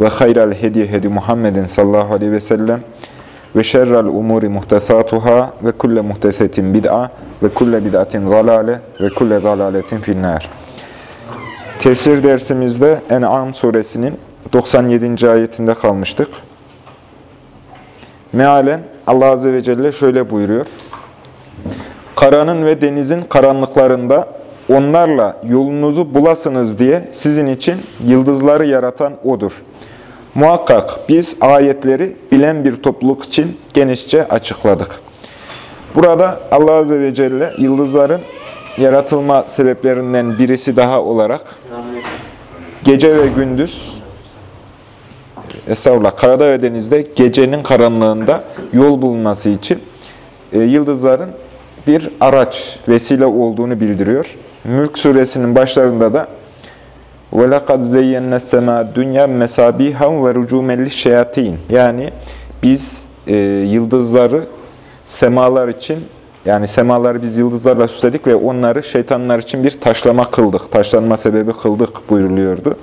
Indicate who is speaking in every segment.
Speaker 1: ve hayral hediye hedi Muhammedin sallallahu aleyhi ve sellem ve şerrel umuri muhtesatuhâ ve kulle muhtesetin bid'a ve kulle bid'atin zalale ve kulle zalaletin finnâr. Tefsir dersimizde En'am suresinin 97. ayetinde kalmıştık. Mealen Allah Azze ve Celle şöyle buyuruyor. Karanın ve denizin karanlıklarında onlarla yolunuzu bulasınız diye sizin için yıldızları yaratan O'dur. Muhakkak biz ayetleri bilen bir topluluk için genişçe açıkladık. Burada Allah Azze ve Celle yıldızların yaratılma sebeplerinden birisi daha olarak gece ve gündüz Estağfurullah, karada ve denizde gecenin karanlığında yol bulunması için e, yıldızların bir araç, vesile olduğunu bildiriyor. Mülk suresinin başlarında da وَلَقَدْ زَيَّنَّ السَّمَا dünya mesabihan ve rucumelli şeyatin. Yani biz e, yıldızları semalar için, yani semaları biz yıldızlarla süsledik ve onları şeytanlar için bir taşlama kıldık, taşlanma sebebi kıldık buyuruluyordu.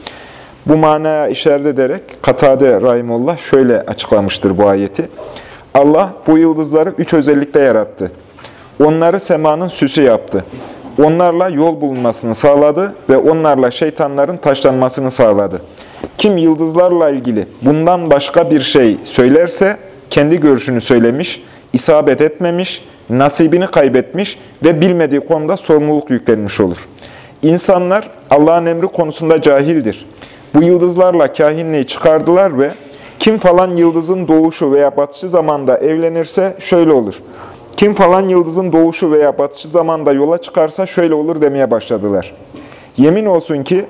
Speaker 1: Bu manaya işaret ederek Katade Rahimullah şöyle açıklamıştır bu ayeti. Allah bu yıldızları üç özellikle yarattı. Onları semanın süsü yaptı. Onlarla yol bulunmasını sağladı ve onlarla şeytanların taşlanmasını sağladı. Kim yıldızlarla ilgili bundan başka bir şey söylerse kendi görüşünü söylemiş, isabet etmemiş, nasibini kaybetmiş ve bilmediği konuda sorumluluk yüklenmiş olur. İnsanlar Allah'ın emri konusunda cahildir. Bu yıldızlarla kahinliği çıkardılar ve kim falan yıldızın doğuşu veya batışı zamanda evlenirse şöyle olur. Kim falan yıldızın doğuşu veya batışı zamanda yola çıkarsa şöyle olur demeye başladılar. Yemin olsun ki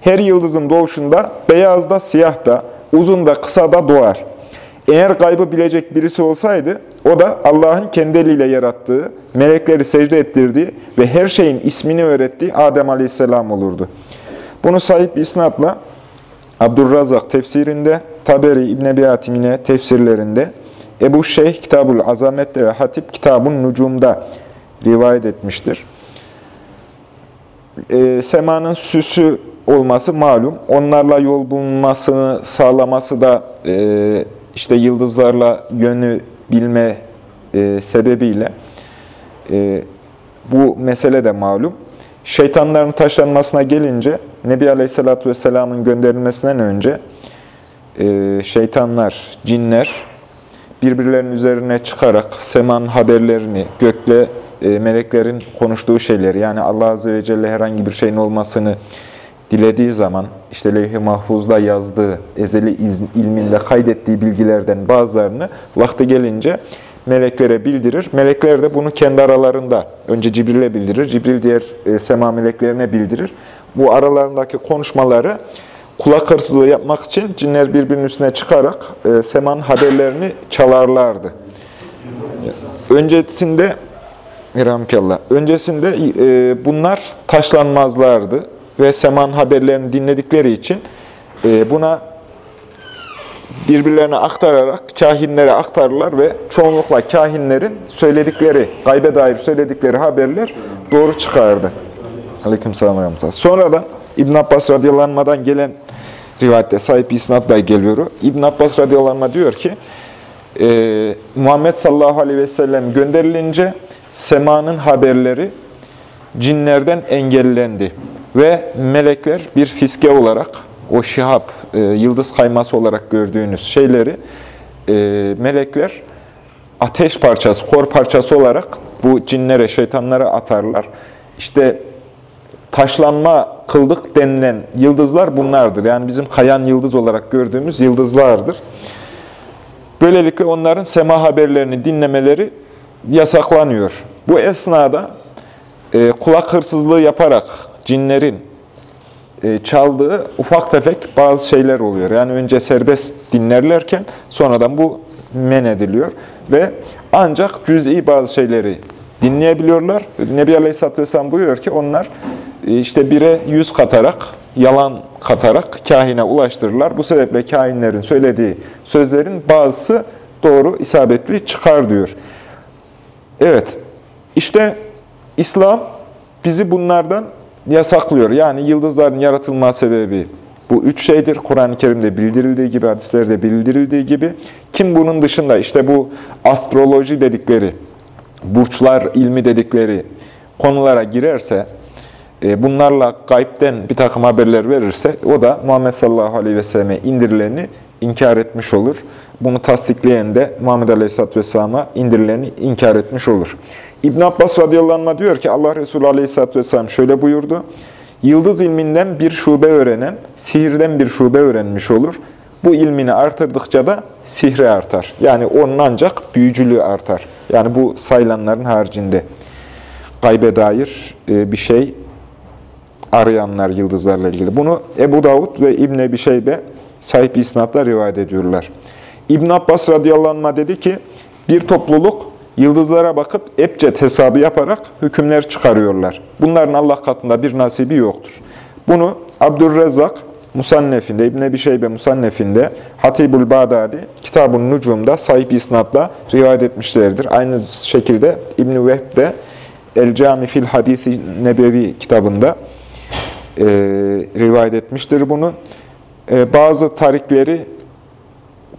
Speaker 1: her yıldızın doğuşunda beyaz da siyah da, uzun da kısa da doğar. Eğer gaybı bilecek birisi olsaydı, o da Allah'ın kendi eliyle yarattığı, melekleri secde ettirdiği ve her şeyin ismini öğrettiği Adem Aleyhisselam olurdu. Bunu sahip isnatla Abdurrazak tefsirinde, Taberi İbn Ebi Hatim yine tefsirlerinde, Ebu Şeyh Kitabul Azamet'te ve Hatip Kitabun Nucum'da rivayet etmiştir. E, semanın süsü olması malum. Onlarla yol bulunmasını sağlaması da e, işte yıldızlarla yönü bilme e, sebebiyle e, bu mesele de malum. Şeytanların taşlanmasına gelince Nebi Aleyhisselatü Vesselam'ın gönderilmesinden önce e, şeytanlar, cinler birbirlerinin üzerine çıkarak seman haberlerini, gökle e, meleklerin konuştuğu şeyleri yani Allah Azze ve Celle herhangi bir şeyin olmasını dilediği zaman işte levh-i mahfuzda yazdığı, ezeli ilminde kaydettiği bilgilerden bazılarını vakti gelince meleklere bildirir. Melekler de bunu kendi aralarında önce Cibril'e bildirir. Cibril diğer e, sema meleklerine bildirir. Bu aralarındaki konuşmaları kulak hırsızlığı yapmak için cinler birbirinin üstüne çıkarak e, seman haberlerini çalarlardı. Öncesinde Rahmekallah. Öncesinde e, bunlar taşlanmazlardı ve seman haberlerini dinledikleri için e, buna birbirlerine aktararak kahinlere aktarırlar ve çoğunlukla kahinlerin söyledikleri, gaybe dair söyledikleri haberler doğru çıkardı. Aleyküm selam Sonradan İbn Abbas radıyallahu gelen rivayette sahip isnatla geliyor. İbn Abbas radıyallahu diyor ki, e, Muhammed sallallahu aleyhi ve sellem gönderilince semanın haberleri cinlerden engellendi. Ve melekler bir fiske olarak, o şihap, e, yıldız kayması olarak gördüğünüz şeyleri e, melekler ateş parçası, kor parçası olarak bu cinlere, şeytanlara atarlar. İşte taşlanma kıldık denilen yıldızlar bunlardır. Yani bizim kayan yıldız olarak gördüğümüz yıldızlardır. Böylelikle onların sema haberlerini dinlemeleri yasaklanıyor. Bu esnada e, kulak hırsızlığı yaparak cinlerin e, çaldığı ufak tefek bazı şeyler oluyor. Yani önce serbest dinlerlerken sonradan bu men ediliyor ve ancak cüz'i bazı şeyleri dinleyebiliyorlar. Nebi Aleyhisselatü Vesselam buyuruyor ki onlar işte bire yüz katarak, yalan katarak kahine ulaştırırlar. Bu sebeple kahinlerin söylediği sözlerin bazısı doğru, isabetli çıkar diyor. Evet, işte İslam bizi bunlardan yasaklıyor. Yani yıldızların yaratılma sebebi bu üç şeydir. Kur'an-ı Kerim'de bildirildiği gibi, hadislerde bildirildiği gibi. Kim bunun dışında işte bu astroloji dedikleri, burçlar ilmi dedikleri konulara girerse, e, bunlarla gaybden bir takım haberler verirse, o da Muhammed sallallahu aleyhi ve selleme indirileni inkar etmiş olur. Bunu tasdikleyen de Muhammed aleyhisselatü vesselama indirileni inkar etmiş olur. İbn Abbas radıyallahu anh diyor ki Allah Resulü aleyhisselatü vesselam şöyle buyurdu. Yıldız ilminden bir şube öğrenen, sihirden bir şube öğrenmiş olur. Bu ilmini artırdıkça da sihri artar. Yani onun ancak büyücülüğü artar. Yani bu sayılanların haricinde gaybe dair e, bir şey arayanlar yıldızlarla ilgili. Bunu Ebu Davud ve İbn Ebi Şeybe sahip isnatla rivayet ediyorlar. İbn Abbas radıyallahu anh dedi ki, bir topluluk yıldızlara bakıp ebced hesabı yaparak hükümler çıkarıyorlar. Bunların Allah katında bir nasibi yoktur. Bunu Abdülrezzak Musannefinde, İbn Ebi Şeybe Musannefinde, Hatibul Bağdadi, Kitab-ı Nucum'da sahip isnatla rivayet etmişlerdir. Aynı şekilde İbn-i Vehb de El Cami fil Hadisi Nebevi kitabında e, rivayet etmiştir bunu. E, bazı tarikleri,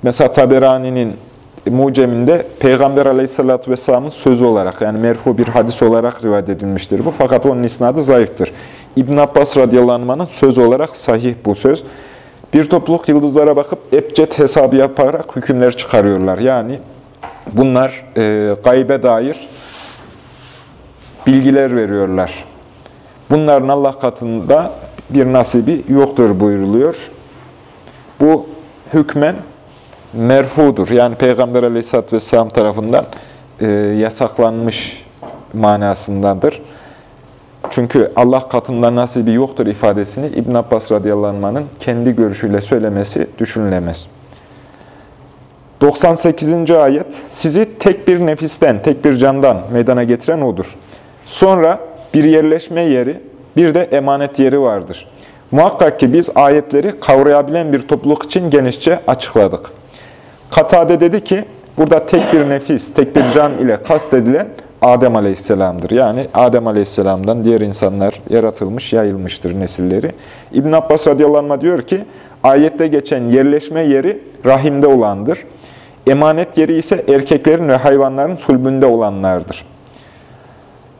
Speaker 1: mesela Taberani'nin Mucem'inde Peygamber Aleyhisselatü Vesselam'ın sözü olarak, yani merfu bir hadis olarak rivayet edilmiştir bu. Fakat onun isnadı zayıftır. İbn Abbas radıyallahu anh'ın söz olarak sahih bu söz. Bir topluluk yıldızlara bakıp ebced hesabı yaparak hükümler çıkarıyorlar. Yani bunlar e, gaybe dair bilgiler veriyorlar. Bunların Allah katında bir nasibi yoktur buyuruluyor. Bu hükmen merfudur. Yani Peygamber aleyhisselatü vesselam tarafından e, yasaklanmış manasındadır. Çünkü Allah katında nasibi yoktur ifadesini İbn Abbas radıyallahu kendi görüşüyle söylemesi düşünülemez. 98. ayet, sizi tek bir nefisten, tek bir candan meydana getiren O'dur. Sonra bir yerleşme yeri, bir de emanet yeri vardır. Muhakkak ki biz ayetleri kavrayabilen bir topluluk için genişçe açıkladık. Katade dedi ki, burada tek bir nefis, tek bir can ile kastedilen Adem Aleyhisselam'dır. Yani Adem Aleyhisselam'dan diğer insanlar yaratılmış, yayılmıştır nesilleri. İbn Abbas radıyallahu diyor ki, ayette geçen yerleşme yeri rahimde olandır. Emanet yeri ise erkeklerin ve hayvanların sulbünde olanlardır.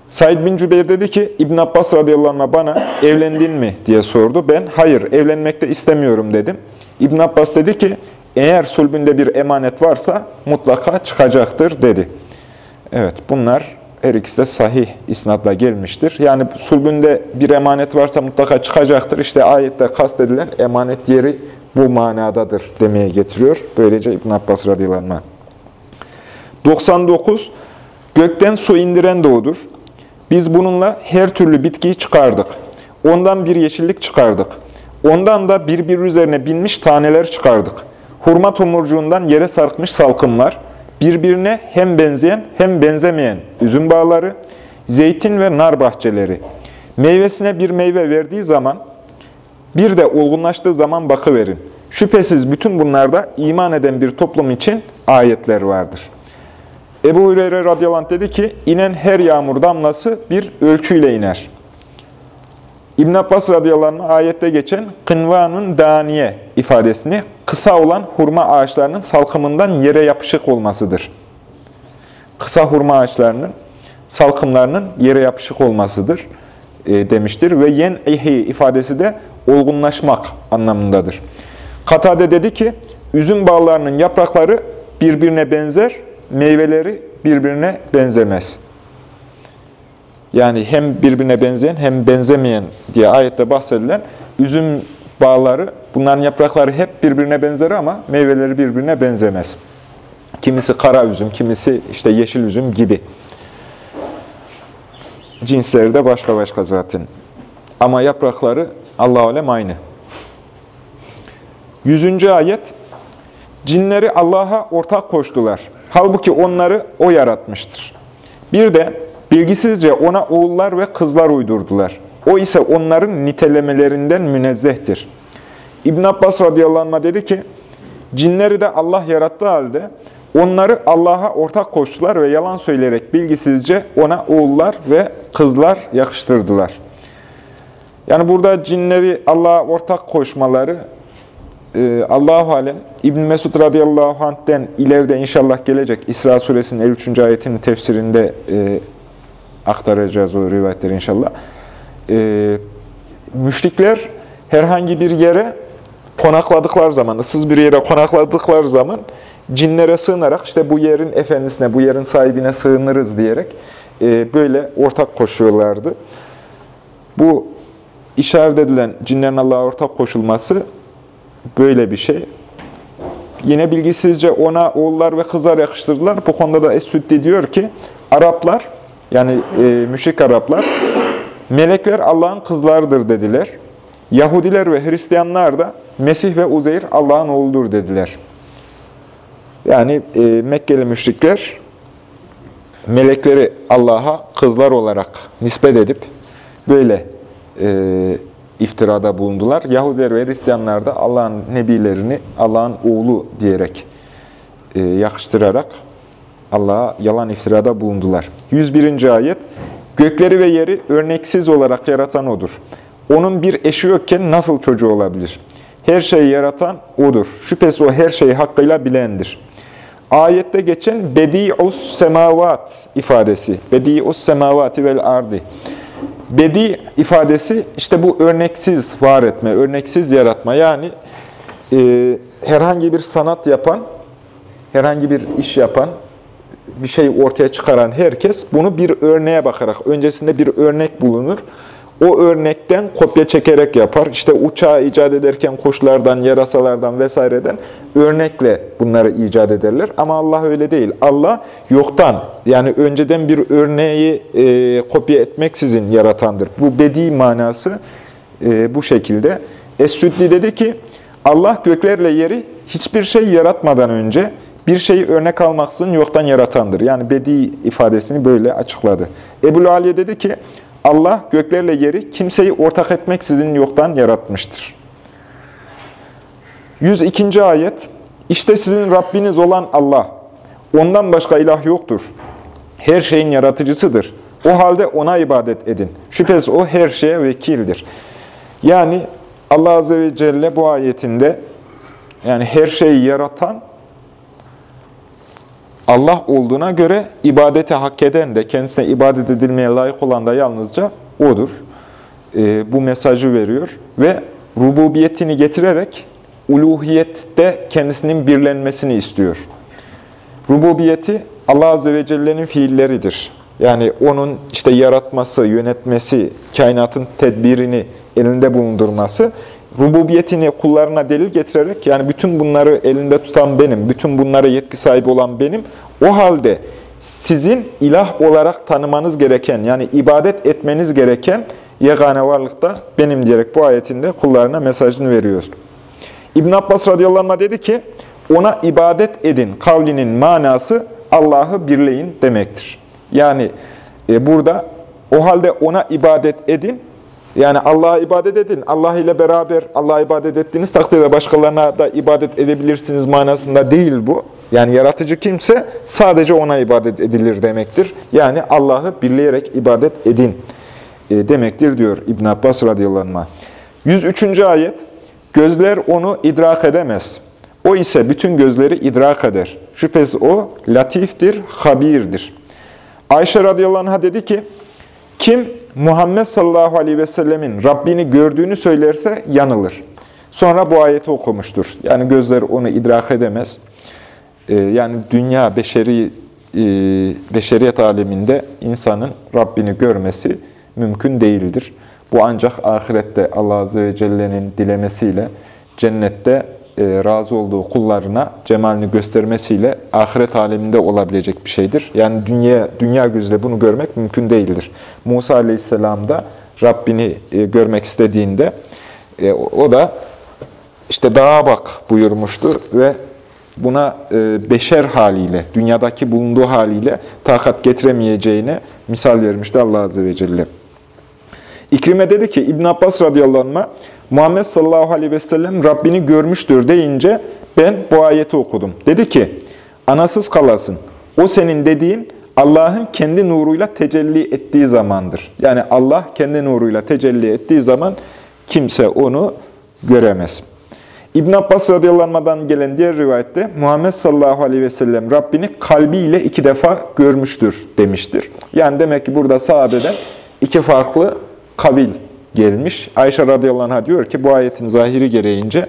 Speaker 1: Said bin Cübeyr dedi ki, İbn Abbas radıyallahu anh bana evlendin mi diye sordu. Ben hayır evlenmekte istemiyorum dedim. İbn Abbas dedi ki, eğer sulbünde bir emanet varsa mutlaka çıkacaktır dedi. Evet bunlar her ikisi de sahih isnatla gelmiştir. Yani sulbünde bir emanet varsa mutlaka çıkacaktır. İşte ayette kastedilen emanet yeri bu manadadır demeye getiriyor. Böylece İbn Abbas radıyallahu anh. 99. Gökten su indiren doğudur. Biz bununla her türlü bitkiyi çıkardık. Ondan bir yeşillik çıkardık. Ondan da birbiri üzerine binmiş taneler çıkardık. Hurma tomurcuğundan yere sarkmış salkımlar, birbirine hem benzeyen hem benzemeyen üzüm bağları, zeytin ve nar bahçeleri. Meyvesine bir meyve verdiği zaman, bir de olgunlaştığı zaman bakıverin. Şüphesiz bütün bunlarda iman eden bir toplum için ayetler vardır. Ebu Hureyre radıyallahu dedi ki, inen her yağmur damlası bir ölçüyle iner. İbn Abbas radıyallahu anh ayette geçen kınvanun daniye ifadesini kısa olan hurma ağaçlarının salkımından yere yapışık olmasıdır. Kısa hurma ağaçlarının salkımlarının yere yapışık olmasıdır e, demiştir. Ve yen ehi ifadesi de olgunlaşmak anlamındadır. Katade dedi ki, üzüm bağlarının yaprakları birbirine benzer, meyveleri birbirine benzemez. Yani hem birbirine benzeyen hem benzemeyen diye ayette bahsedilen üzüm bağları, bunların yaprakları hep birbirine benzer ama meyveleri birbirine benzemez. Kimisi kara üzüm, kimisi işte yeşil üzüm gibi. Cinsleri de başka başka zaten. Ama yaprakları Allah alem aynı. Yüzüncü ayet. Cinleri Allah'a ortak koştular. Halbuki onları O yaratmıştır. Bir de bilgisizce ona oğullar ve kızlar uydurdular. O ise onların nitelemelerinden münezzehtir. İbn Abbas radıyallahu anh dedi ki, cinleri de Allah yarattığı halde onları Allah'a ortak koştular ve yalan söyleyerek bilgisizce ona oğullar ve kızlar yakıştırdılar. Yani burada cinleri Allah'a ortak koşmaları e, Allahu alem İbn Mesud radıyallahu anh'ten ileride inşallah gelecek İsra suresinin 53. ayetinin tefsirinde e, aktaracağız o rivayetleri inşallah. E, müşrikler herhangi bir yere konakladıkları zaman, ıssız bir yere konakladıkları zaman cinlere sığınarak işte bu yerin efendisine, bu yerin sahibine sığınırız diyerek e, böyle ortak koşuyorlardı. Bu işaret edilen cinlerin Allah'a ortak koşulması böyle bir şey. Yine bilgisizce ona oğullar ve kızlar yakıştırdılar. Bu konuda da Es-Süddi diyor ki, Araplar, yani e, müşrik Araplar, melekler Allah'ın kızlarıdır dediler. Yahudiler ve Hristiyanlar da Mesih ve Uzeyr Allah'ın oğludur dediler. Yani e, Mekkeli müşrikler melekleri Allah'a kızlar olarak nispet edip böyle e, iftirada bulundular. Yahudiler ve Hristiyanlar da Allah'ın nebilerini Allah'ın oğlu diyerek e, yakıştırarak Allah'a yalan iftirada bulundular. 101. ayet Gökleri ve yeri örneksiz olarak yaratan O'dur. Onun bir eşi yokken nasıl çocuğu olabilir? Her şeyi yaratan O'dur. Şüphesiz O her şeyi hakkıyla bilendir. Ayette geçen bedi'us semavat ifadesi. Bedi'us semavati vel ardi. Bedi ifadesi işte bu örneksiz var etme, örneksiz yaratma. Yani e, herhangi bir sanat yapan, herhangi bir iş yapan, bir şey ortaya çıkaran herkes bunu bir örneğe bakarak, öncesinde bir örnek bulunur. O örnekten kopya çekerek yapar. İşte uçağı icat ederken koşullardan, yarasalardan vesaireden örnekle bunları icat ederler. Ama Allah öyle değil. Allah yoktan, yani önceden bir örneği e, kopya etmeksizin yaratandır. Bu bedi manası e, bu şekilde. Es-Süddi dedi ki, Allah göklerle yeri hiçbir şey yaratmadan önce bir şeyi örnek almaksızın yoktan yaratandır. Yani bedi ifadesini böyle açıkladı. Ebu Aliye dedi ki, Allah göklerle yeri kimseyi ortak etmeksizin yoktan yaratmıştır. 102. ayet İşte sizin Rabbiniz olan Allah. Ondan başka ilah yoktur. Her şeyin yaratıcısıdır. O halde ona ibadet edin. Şüphesiz o her şeye vekildir. Yani Allah Azze ve Celle bu ayetinde yani her şeyi yaratan Allah olduğuna göre ibadete hak eden de, kendisine ibadet edilmeye layık olan da yalnızca O'dur. E, bu mesajı veriyor ve rububiyetini getirerek uluhiyette kendisinin birlenmesini istiyor. Rububiyeti Allah Azze ve Celle'nin fiilleridir. Yani onun işte yaratması, yönetmesi, kainatın tedbirini elinde bulundurması, rububiyetini kullarına delil getirerek, yani bütün bunları elinde tutan benim, bütün bunlara yetki sahibi olan benim, o halde sizin ilah olarak tanımanız gereken, yani ibadet etmeniz gereken yegane varlıkta benim diyerek bu ayetinde kullarına mesajını veriyor. İbn Abbas radıyallahu anh dedi ki, ona ibadet edin kavlinin manası Allah'ı birleyin demektir. Yani e, burada o halde ona ibadet edin, yani Allah'a ibadet edin. Allah ile beraber Allah'a ibadet ettiğiniz takdirde başkalarına da ibadet edebilirsiniz manasında değil bu. Yani yaratıcı kimse sadece ona ibadet edilir demektir. Yani Allah'ı birleyerek ibadet edin e, demektir diyor İbn Abbas radıyallahu anh. 103. ayet Gözler onu idrak edemez. O ise bütün gözleri idrak eder. Şüphesiz o latiftir, habirdir. Ayşe radıyallahu anh dedi ki, kim Muhammed sallallahu aleyhi ve sellemin Rabbini gördüğünü söylerse yanılır. Sonra bu ayeti okumuştur. Yani gözler onu idrak edemez. Ee, yani dünya, beşeri, e, beşeriyet aleminde insanın Rabbini görmesi mümkün değildir. Bu ancak ahirette Allah Azze ve Celle'nin dilemesiyle cennette razı olduğu kullarına cemalini göstermesiyle ahiret aleminde olabilecek bir şeydir. Yani dünya, dünya gözle bunu görmek mümkün değildir. Musa Aleyhisselam da Rabbini e, görmek istediğinde E, o da işte dağa bak buyurmuştur ve buna e, beşer haliyle, dünyadaki bulunduğu haliyle takat getiremeyeceğine misal vermişti Allah Azze ve Celle. İkrime dedi ki İbn Abbas radıyallahu anh, Muhammed sallallahu aleyhi ve sellem Rabbini görmüştür deyince ben bu ayeti okudum. Dedi ki anasız kalasın. O senin dediğin Allah'ın kendi nuruyla tecelli ettiği zamandır. Yani Allah kendi nuruyla tecelli ettiği zaman kimse onu göremez. İbn Abbas radıyallahu gelen diğer rivayette Muhammed sallallahu aleyhi ve sellem Rabbini kalbiyle iki defa görmüştür demiştir. Yani demek ki burada sahabeden iki farklı kabil gelmiş. Ayşe radıyallahu anh'a diyor ki bu ayetin zahiri gereğince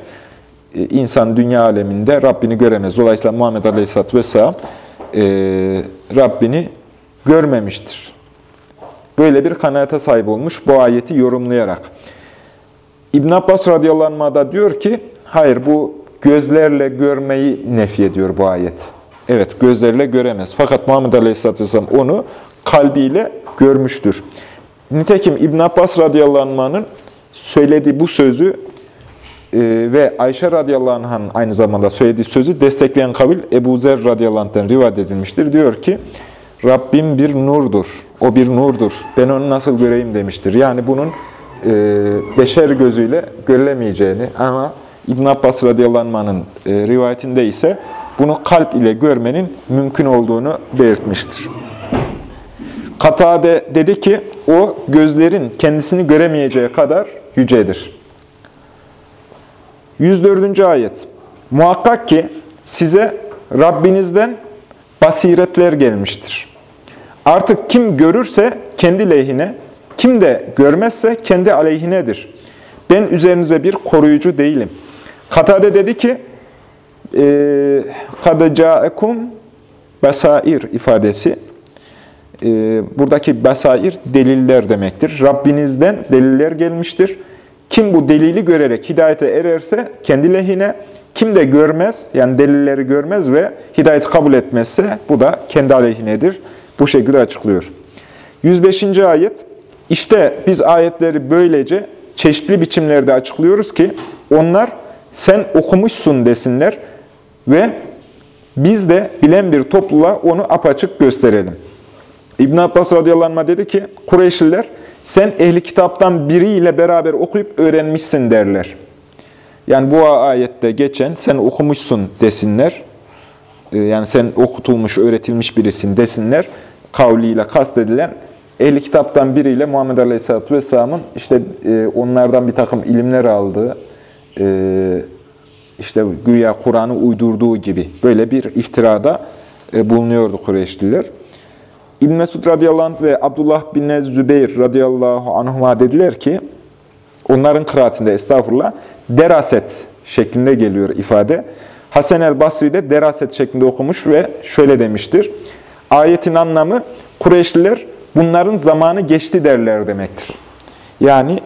Speaker 1: e, insan dünya aleminde Rabbini göremez. Dolayısıyla Muhammed aleyhisselatü vesselam e, Rabbini görmemiştir. Böyle bir kanaate sahip olmuş bu ayeti yorumlayarak. İbn Abbas radıyallahu anh da diyor ki, hayır bu gözlerle görmeyi nefi ediyor bu ayet. Evet gözlerle göremez. Fakat Muhammed aleyhisselatü vesselam onu kalbiyle görmüştür. Nitekim İbn Abbas radıyallahu anh'ın söylediği bu sözü e, ve Ayşe radıyallahu anh'ın aynı zamanda söylediği sözü destekleyen kabil Ebu Zer radıyallahu anh'tan rivayet edilmiştir. Diyor ki, Rabbim bir nurdur, o bir nurdur, ben onu nasıl göreyim demiştir. Yani bunun e, beşer gözüyle görülemeyeceğini ama İbn Abbas radıyallahu anh'ın e, rivayetinde ise bunu kalp ile görmenin mümkün olduğunu belirtmiştir. Katade dedi ki, o gözlerin kendisini göremeyeceği kadar yücedir. 104. ayet. Muhakkak ki size Rabbinizden basiretler gelmiştir. Artık kim görürse kendi lehine, kim de görmezse kendi aleyhinedir. Ben üzerinize bir koruyucu değilim. Katade dedi ki, قَدَ جَاءَكُمْ basair ifadesi, e, buradaki basair deliller demektir. Rabbinizden deliller gelmiştir. Kim bu delili görerek hidayete ererse kendi lehine, kim de görmez, yani delilleri görmez ve hidayeti kabul etmezse bu da kendi aleyhinedir. Bu şekilde açıklıyor. 105. ayet, işte biz ayetleri böylece çeşitli biçimlerde açıklıyoruz ki onlar sen okumuşsun desinler ve biz de bilen bir topluluğa onu apaçık gösterelim. İbn Abbas radıyallahu anh dedi ki, Kureyşliler sen ehli kitaptan biriyle beraber okuyup öğrenmişsin derler. Yani bu ayette geçen sen okumuşsun desinler. Ee, yani sen okutulmuş, öğretilmiş birisin desinler. Kavliyle kastedilen ehli kitaptan biriyle Muhammed Aleyhisselatü Vesselam'ın işte e, onlardan bir takım ilimler aldığı, e, işte güya Kur'an'ı uydurduğu gibi böyle bir iftirada e, bulunuyordu Kureyşliler. İbn Mesud radıyallahu ve Abdullah bin Zübeyir radıyallahu anhuma dediler ki, onların kıraatinde estağfurullah, deraset şeklinde geliyor ifade. Hasan el Basri de deraset şeklinde okumuş ve şöyle demiştir. Ayetin anlamı Kureyşliler bunların zamanı geçti derler demektir. Yani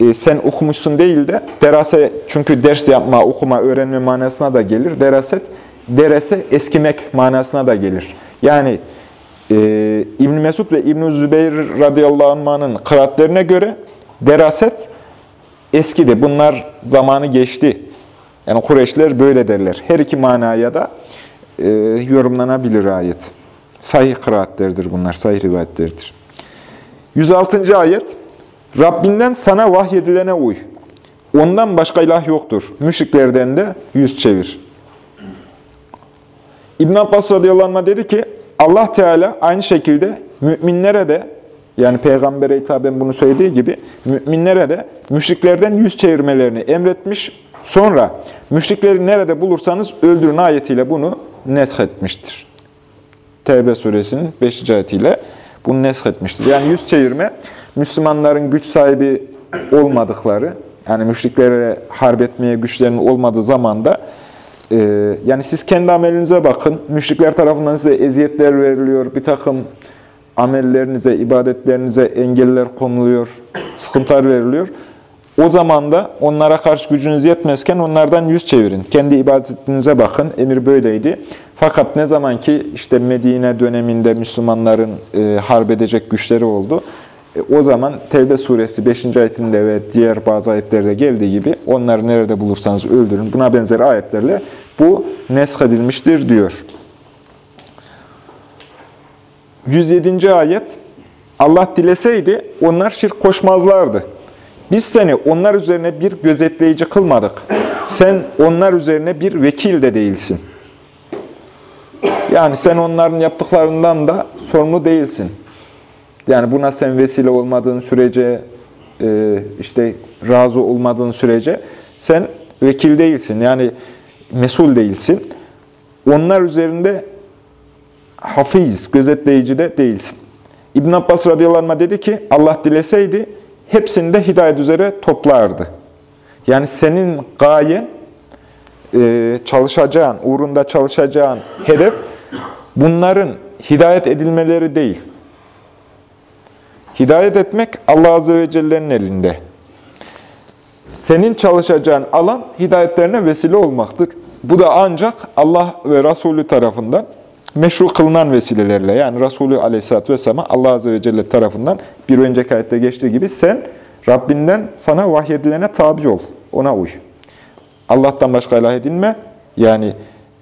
Speaker 1: e, sen okumuşsun değil de derase çünkü ders yapma, okuma, öğrenme manasına da gelir. Deraset, derese eskimek manasına da gelir. Yani e, İbn Mesud ve İbn Zübeyir radıyallahu anh'ın kıraatlerine göre deraset eskidi. Bunlar zamanı geçti. Yani Kureyşler böyle derler. Her iki manaya da e, yorumlanabilir ayet. Sahih kıraatlerdir bunlar, sahih rivayetlerdir. 106. ayet Rabbinden sana vahyedilene uy. Ondan başka ilah yoktur. Müşriklerden de yüz çevir. İbn Abbas radıyallahu anh dedi ki, Allah Teala aynı şekilde müminlere de, yani peygambere hitaben bunu söylediği gibi, müminlere de müşriklerden yüz çevirmelerini emretmiş. Sonra müşrikleri nerede bulursanız öldürün ayetiyle bunu nesh etmiştir. Tevbe suresinin 5. ayetiyle bunu nesh etmiştir. Yani yüz çevirme, Müslümanların güç sahibi olmadıkları, yani müşriklere harp etmeye güçlerinin olmadığı zamanda, e, yani siz kendi amelinize bakın, müşrikler tarafından size eziyetler veriliyor, bir takım amellerinize, ibadetlerinize engeller konuluyor, sıkıntılar veriliyor. O zaman da onlara karşı gücünüz yetmezken onlardan yüz çevirin. Kendi ibadetinize bakın. Emir böyleydi. Fakat ne zaman ki işte Medine döneminde Müslümanların e, harp edecek güçleri oldu, E, o zaman Tevbe suresi 5. ayetinde ve diğer bazı ayetlerde geldiği gibi onları nerede bulursanız öldürün. Buna benzer ayetlerle bu nesk edilmiştir diyor. 107. ayet Allah dileseydi onlar şirk koşmazlardı. Biz seni onlar üzerine bir gözetleyici kılmadık. Sen onlar üzerine bir vekil de değilsin. Yani sen onların yaptıklarından da sorumlu değilsin. Yani buna sen vesile olmadığın sürece, e, işte razı olmadığın sürece sen vekil değilsin. Yani mesul değilsin. Onlar üzerinde hafiz, gözetleyici de değilsin. İbn Abbas radıyallahu dedi ki Allah dileseydi hepsini de hidayet üzere toplardı. Yani senin gayen e, çalışacağın, uğrunda çalışacağın hedef bunların hidayet edilmeleri değil. Hidayet etmek Allah Azze ve Celle'nin elinde. Senin çalışacağın alan hidayetlerine vesile olmaktır. Bu da ancak Allah ve Resulü tarafından meşru kılınan vesilelerle yani Resulü Aleyhisselatü Vesselam'a Allah Azze ve Celle tarafından bir önceki ayette geçtiği gibi sen Rabbinden sana vahyedilene tabi ol, ona uy. Allah'tan başka ilah edinme, yani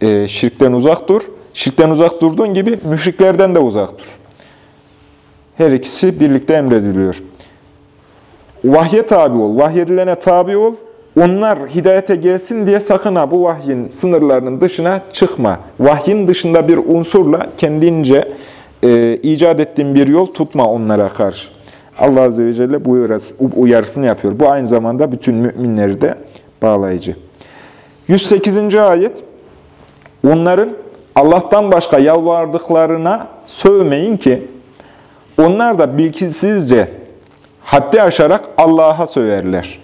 Speaker 1: e, şirkten uzak dur. Şirkten uzak durduğun gibi müşriklerden de uzak dur. Her ikisi birlikte emrediliyor. Vahye tabi ol, vahyedilene tabi ol. Onlar hidayete gelsin diye sakın ha bu vahyin sınırlarının dışına çıkma. Vahyin dışında bir unsurla kendince e, icat ettiğin bir yol tutma onlara karşı. Allah Azze ve Celle bu uyarısını yapıyor. Bu aynı zamanda bütün müminleri de bağlayıcı. 108. ayet, onların Allah'tan başka yalvardıklarına sövmeyin ki, onlar da bilgisizce haddi aşarak Allah'a söverler.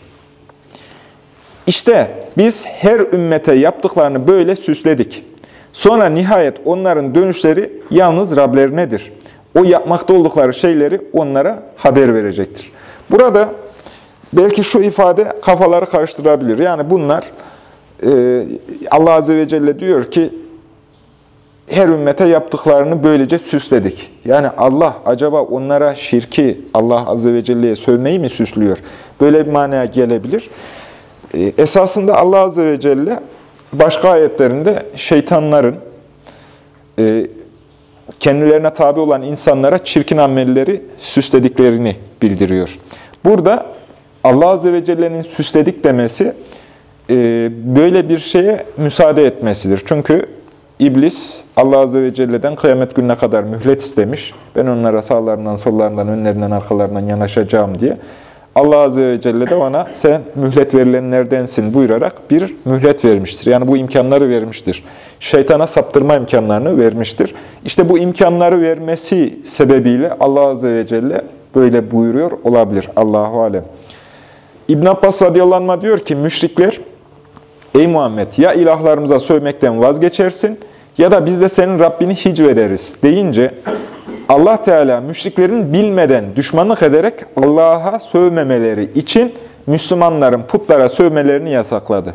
Speaker 1: İşte biz her ümmete yaptıklarını böyle süsledik. Sonra nihayet onların dönüşleri yalnız Rablerinedir. O yapmakta oldukları şeyleri onlara haber verecektir. Burada belki şu ifade kafaları karıştırabilir. Yani bunlar e, Allah Azze ve Celle diyor ki her ümmete yaptıklarını böylece süsledik. Yani Allah acaba onlara şirki Allah Azze ve Celle'ye sövmeyi mi süslüyor? Böyle bir manaya gelebilir. E, esasında Allah Azze ve Celle başka ayetlerinde şeytanların e, kendilerine tabi olan insanlara çirkin amelleri süslediklerini bildiriyor. Burada Allah Azze ve Celle'nin süsledik demesi e, böyle bir şeye müsaade etmesidir. Çünkü İblis Allah Azze ve Celle'den kıyamet gününe kadar mühlet istemiş. Ben onlara sağlarından, sollarından, önlerinden, arkalarından yanaşacağım diye. Allah Azze ve Celle de ona sen mühlet verilenlerdensin buyurarak bir mühlet vermiştir. Yani bu imkanları vermiştir. Şeytana saptırma imkanlarını vermiştir. İşte bu imkanları vermesi sebebiyle Allah Azze ve Celle böyle buyuruyor olabilir. Allahu Alem. İbn Abbas radıyallahu anh diyor ki müşrikler Ey Muhammed ya ilahlarımıza sövmekten vazgeçersin ya da biz de senin Rabbini hicvederiz deyince Allah Teala müşriklerin bilmeden düşmanlık ederek Allah'a sövmemeleri için Müslümanların putlara sövmelerini yasakladı.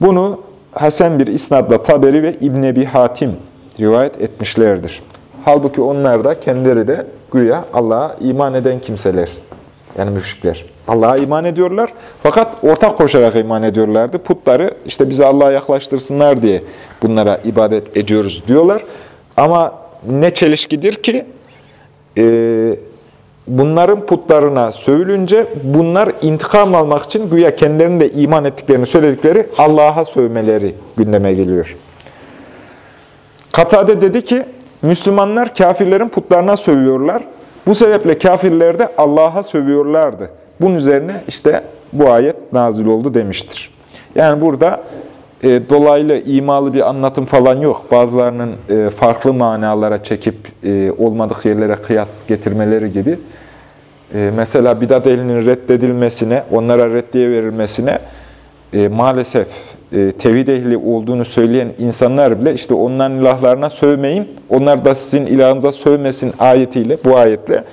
Speaker 1: Bunu Hasan bir isnadla Taberi ve İbn Ebi Hatim rivayet etmişlerdir. Halbuki onlar da kendileri de güya Allah'a iman eden kimseler. Yani müşrikler. Allah'a iman ediyorlar. Fakat ortak koşarak iman ediyorlardı. Putları işte bizi Allah'a yaklaştırsınlar diye bunlara ibadet ediyoruz diyorlar. Ama ne çelişkidir ki e, bunların putlarına sövülünce bunlar intikam almak için güya kendilerinin de iman ettiklerini söyledikleri Allah'a sövmeleri gündeme geliyor. Katade dedi ki Müslümanlar kafirlerin putlarına sövüyorlar. Bu sebeple kafirler de Allah'a sövüyorlardı. Bunun üzerine işte bu ayet nazil oldu demiştir. Yani burada e, dolaylı, imalı bir anlatım falan yok. Bazılarının e, farklı manalara çekip e, olmadık yerlere kıyas getirmeleri gibi. E, mesela bidat ehlinin reddedilmesine, onlara reddiye verilmesine e, maalesef tevhid ehli olduğunu söyleyen insanlar bile işte onların ilahlarına sövmeyin, onlar da sizin ilahınıza sövmesin ayetiyle, bu ayetle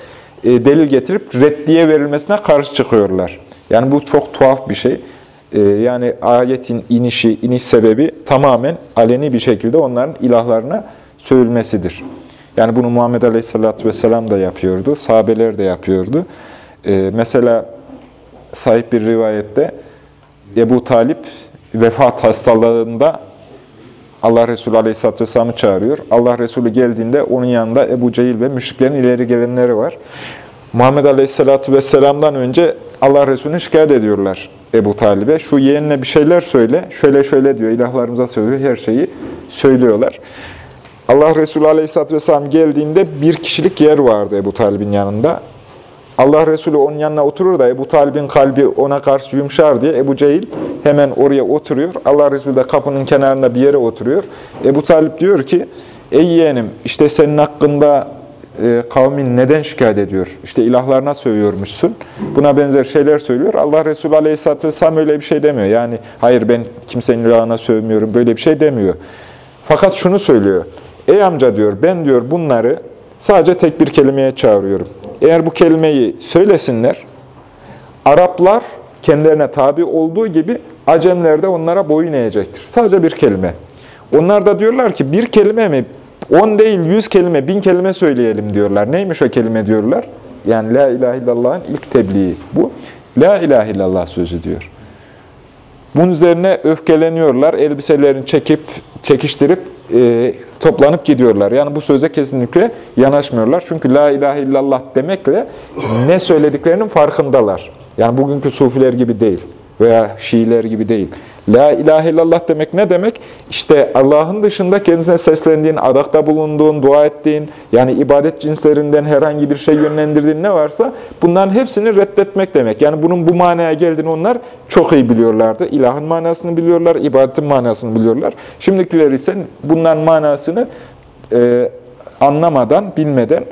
Speaker 1: e, delil getirip reddiye verilmesine karşı çıkıyorlar. Yani bu çok tuhaf bir şey. E, yani ayetin inişi, iniş sebebi tamamen aleni bir şekilde onların ilahlarına sövülmesidir. Yani bunu Muhammed Aleyhisselatü Vesselam da yapıyordu, sahabeler de yapıyordu. Mesela sahip bir rivayette Ebu Talip vefat hastalığında Allah Resulü Aleyhisselatü Vesselam'ı çağırıyor. Allah Resulü geldiğinde onun yanında Ebu Cehil ve müşriklerin ileri gelenleri var. Muhammed Aleyhisselatü Vesselam'dan önce Allah Resulü'nü şikayet ediyorlar Ebu Talib'e. Şu yeğenine bir şeyler söyle, şöyle şöyle diyor, ilahlarımıza söylüyor, her şeyi söylüyorlar. Allah Resulü Aleyhisselatü Vesselam geldiğinde bir kişilik yer vardı Ebu Talib'in yanında. Allah Resulü onun yanına oturur da Ebu Talib'in kalbi ona karşı yumuşar diye Ebu Cehil hemen oraya oturuyor. Allah Resulü de kapının kenarında bir yere oturuyor. Ebu Talib diyor ki, ey yeğenim işte senin hakkında e, kavmin neden şikayet ediyor? İşte ilahlarına sövüyormuşsun. Buna benzer şeyler söylüyor. Allah Resulü Aleyhisselatü Vesselam öyle bir şey demiyor. Yani hayır ben kimsenin ilahına sövmüyorum böyle bir şey demiyor. Fakat şunu söylüyor. Ey amca diyor ben diyor bunları sadece tek bir kelimeye çağırıyorum. Eğer bu kelimeyi söylesinler, Araplar kendilerine tabi olduğu gibi Acemler de onlara boyun eğecektir. Sadece bir kelime. Onlar da diyorlar ki bir kelime mi? On değil yüz kelime, bin kelime söyleyelim diyorlar. Neymiş o kelime diyorlar? Yani La ilahe illallah'ın ilk tebliği bu. La ilahe illallah sözü diyor. Bunun üzerine öfkeleniyorlar, elbiselerini çekip, çekiştirip e, toplanıp gidiyorlar. Yani bu söze kesinlikle yanaşmıyorlar. Çünkü la ilahe illallah demekle ne söylediklerinin farkındalar. Yani bugünkü sufiler gibi değil veya Şiiler gibi değil. La ilahe illallah demek ne demek? İşte Allah'ın dışında kendisine seslendiğin, adakta bulunduğun, dua ettiğin, yani ibadet cinslerinden herhangi bir şey yönlendirdiğin ne varsa bunların hepsini reddetmek demek. Yani bunun bu manaya geldiğini onlar çok iyi biliyorlardı. İlahın manasını biliyorlar, ibadetin manasını biliyorlar. Şimdikiler ise bunların manasını e, anlamadan, bilmeden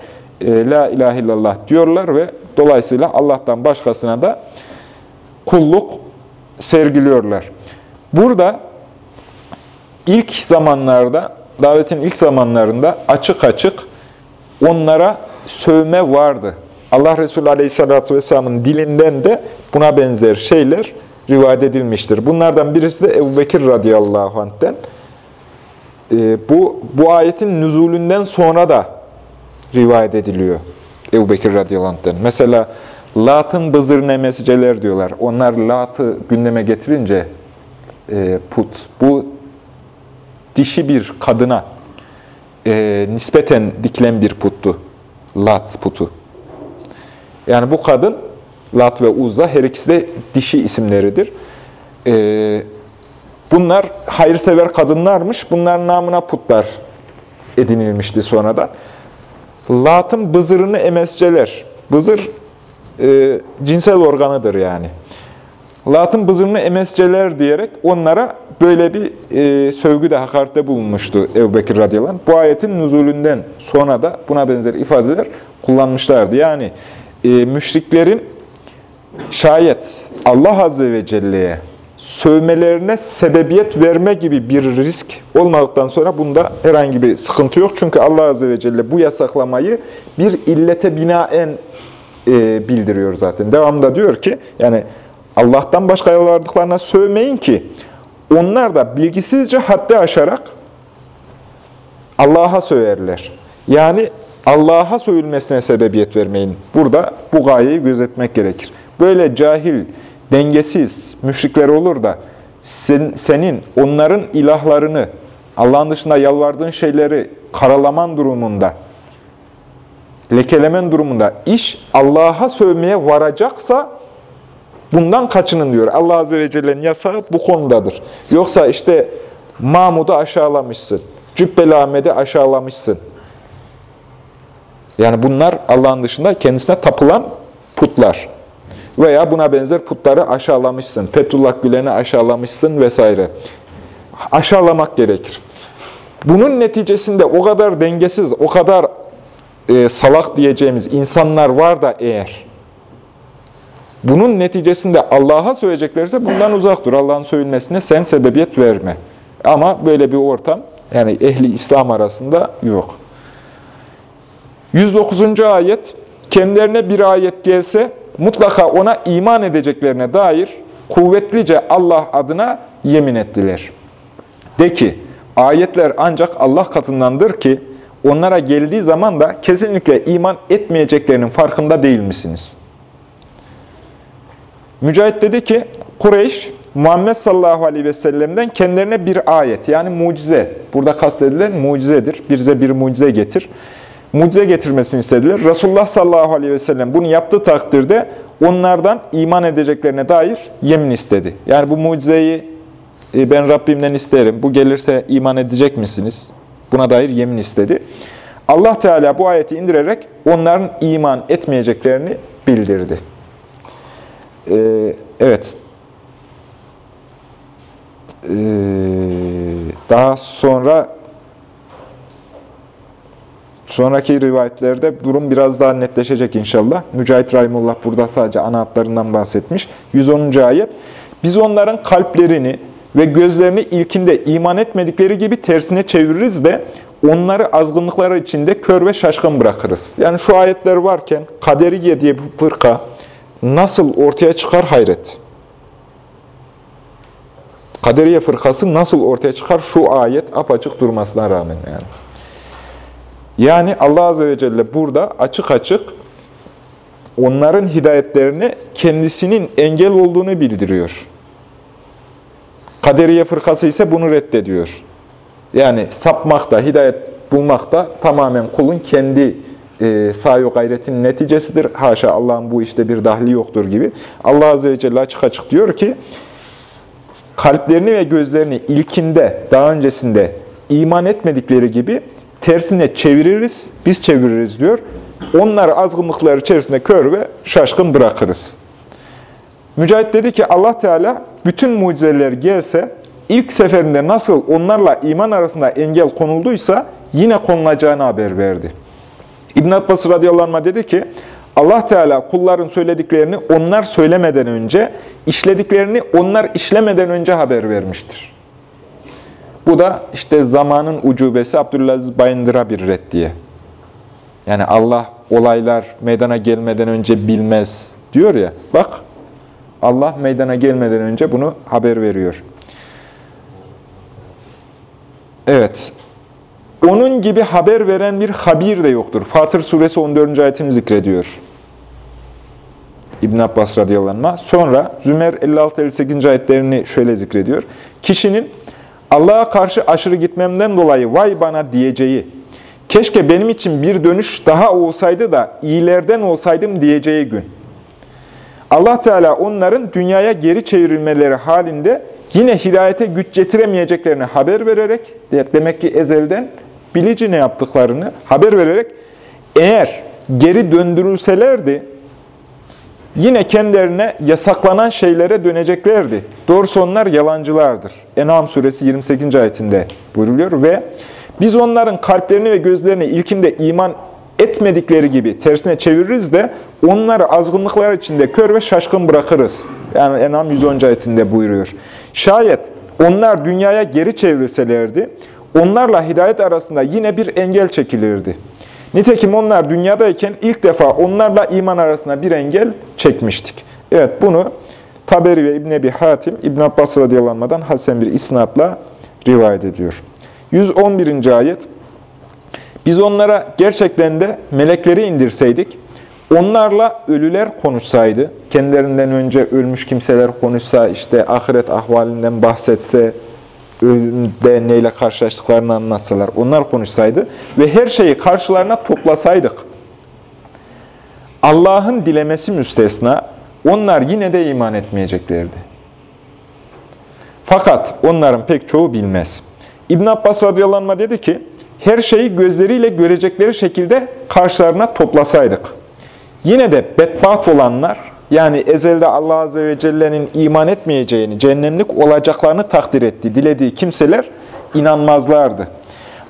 Speaker 1: e, La ilahe illallah diyorlar ve dolayısıyla Allah'tan başkasına da kulluk sergiliyorlar. Burada ilk zamanlarda, davetin ilk zamanlarında açık açık onlara sövme vardı. Allah Resulü Aleyhisselatü Vesselam'ın dilinden de buna benzer şeyler rivayet edilmiştir. Bunlardan birisi de Ebu Bekir radıyallahu anh'ten. E, bu, bu ayetin nüzulünden sonra da rivayet ediliyor Ebu Bekir radıyallahu anh'ten. Mesela Lat'ın bızır nemesiceler diyorlar. Onlar Lat'ı gündeme getirince e, put, bu dişi bir kadına e, nispeten dikilen bir puttu. Lat putu. Yani bu kadın, Lat ve Uzza her ikisi de dişi isimleridir. E, bunlar hayırsever kadınlarmış. Bunların namına putlar edinilmişti sonradan. Lat'ın bızırını emesceler. Bızır e, cinsel organıdır yani. Lat'ın bızırını emesceler diyerek onlara böyle bir e, sövgüde, hakarette bulunmuştu Ebu Bekir radıyallahu anh. Bu ayetin nüzulünden sonra da buna benzer ifadeler kullanmışlardı. Yani e, müşriklerin şayet Allah Azze ve Celle'ye sövmelerine sebebiyet verme gibi bir risk olmadıktan sonra bunda herhangi bir sıkıntı yok. Çünkü Allah Azze ve Celle bu yasaklamayı bir illete binaen e, bildiriyor zaten. Devamında diyor ki, yani Allah'tan başka yalvardıklarına sövmeyin ki, onlar da bilgisizce haddi aşarak Allah'a söverler. Yani Allah'a sövülmesine sebebiyet vermeyin. Burada bu gayeyi gözetmek gerekir. Böyle cahil, dengesiz müşrikler olur da sen, senin onların ilahlarını, Allah'ın dışında yalvardığın şeyleri karalaman durumunda lekelemen durumunda iş Allah'a sövmeye varacaksa bundan kaçının diyor. Allah Azze ve Celle'nin yasağı bu konudadır. Yoksa işte Mahmud'u aşağılamışsın. Cübbeli Ahmet'i aşağılamışsın. Yani bunlar Allah'ın dışında kendisine tapılan putlar. Veya buna benzer putları aşağılamışsın. Fethullah Gülen'i aşağılamışsın vesaire. Aşağılamak gerekir. Bunun neticesinde o kadar dengesiz, o kadar e, salak diyeceğimiz insanlar var da eğer bunun neticesinde Allah'a söyleyeceklerse bundan uzak dur. Allah'ın söylenmesine sen sebebiyet verme. Ama böyle bir ortam yani ehli İslam arasında yok. 109. ayet kendilerine bir ayet gelse mutlaka ona iman edeceklerine dair kuvvetlice Allah adına yemin ettiler. De ki ayetler ancak Allah katındandır ki onlara geldiği zaman da kesinlikle iman etmeyeceklerinin farkında değil misiniz? Mücahit dedi ki, Kureyş, Muhammed sallallahu aleyhi ve sellem'den kendilerine bir ayet, yani mucize, burada kastedilen mucizedir, bize bir mucize getir. Mucize getirmesini istediler. Resulullah sallallahu aleyhi ve sellem bunu yaptığı takdirde onlardan iman edeceklerine dair yemin istedi. Yani bu mucizeyi e, ben Rabbimden isterim, bu gelirse iman edecek misiniz? Buna dair yemin istedi. Allah Teala bu ayeti indirerek onların iman etmeyeceklerini bildirdi. Ee, evet. Ee, daha sonra sonraki rivayetlerde durum biraz daha netleşecek inşallah. Mücahit Rahimullah burada sadece ana hatlarından bahsetmiş. 110. ayet. Biz onların kalplerini ve gözlerini ilkinde iman etmedikleri gibi tersine çeviririz de onları azgınlıkları içinde kör ve şaşkın bırakırız. Yani şu ayetler varken Kaderiye diye bir fırka nasıl ortaya çıkar hayret. Kaderiye fırkası nasıl ortaya çıkar şu ayet apaçık durmasına rağmen yani. Yani Allah Azze ve Celle burada açık açık onların hidayetlerine kendisinin engel olduğunu bildiriyor. Kaderiye fırkası ise bunu reddediyor. Yani sapmakta, hidayet bulmakta tamamen kulun kendi e, sahi gayretinin neticesidir. Haşa Allah'ın bu işte bir dahli yoktur gibi. Allah Azze ve Celle açık açık diyor ki, kalplerini ve gözlerini ilkinde, daha öncesinde iman etmedikleri gibi tersine çeviririz, biz çeviririz diyor. Onları azgınlıklar içerisinde kör ve şaşkın bırakırız. Mücahit dedi ki Allah Teala bütün mucizeler gelse ilk seferinde nasıl onlarla iman arasında engel konulduysa yine konulacağını haber verdi. İbn Abbas radıyallahu anh dedi ki Allah Teala kulların söylediklerini onlar söylemeden önce, işlediklerini onlar işlemeden önce haber vermiştir. Bu da işte zamanın ucubesi Abdülaziz Bayındır'a bir reddiye. Yani Allah olaylar meydana gelmeden önce bilmez diyor ya. Bak Allah meydana gelmeden önce bunu haber veriyor. Evet. Onun gibi haber veren bir habir de yoktur. Fatır suresi 14. ayetini zikrediyor. İbn Abbas radıyallahu anh. Sonra Zümer 56-58. ayetlerini şöyle zikrediyor. Kişinin Allah'a karşı aşırı gitmemden dolayı vay bana diyeceği, keşke benim için bir dönüş daha olsaydı da iyilerden olsaydım diyeceği gün. Allah Teala onların dünyaya geri çevrilmeleri halinde yine hidayete güç getiremeyeceklerini haber vererek, demek ki ezelden bilici ne yaptıklarını haber vererek, eğer geri döndürülselerdi, yine kendilerine yasaklanan şeylere döneceklerdi. Doğrusu onlar yalancılardır. En'am suresi 28. ayetinde buyruluyor ve biz onların kalplerini ve gözlerini ilkinde iman etmedikleri gibi tersine çeviririz de onları azgınlıklar içinde kör ve şaşkın bırakırız. Yani En'am 110. ayetinde buyuruyor. Şayet onlar dünyaya geri çevrilselerdi, onlarla hidayet arasında yine bir engel çekilirdi. Nitekim onlar dünyadayken ilk defa onlarla iman arasında bir engel çekmiştik. Evet bunu Taberi ve İbn Ebi Hatim, İbn Abbas radıyallahu Hasen bir isnatla rivayet ediyor. 111. ayet Biz onlara gerçekten de melekleri indirseydik, onlarla ölüler konuşsaydı, kendilerinden önce ölmüş kimseler konuşsa, işte ahiret ahvalinden bahsetse, ölümde neyle karşılaştıklarını anlatsalar, onlar konuşsaydı ve her şeyi karşılarına toplasaydık, Allah'ın dilemesi müstesna, onlar yine de iman etmeyeceklerdi. Fakat onların pek çoğu bilmez. İbn Abbas radıyallahu anh dedi ki, her şeyi gözleriyle görecekleri şekilde karşılarına toplasaydık. Yine de bedbaht olanlar, yani ezelde Allah Azze ve Celle'nin iman etmeyeceğini, cehennemlik olacaklarını takdir etti, dilediği kimseler inanmazlardı.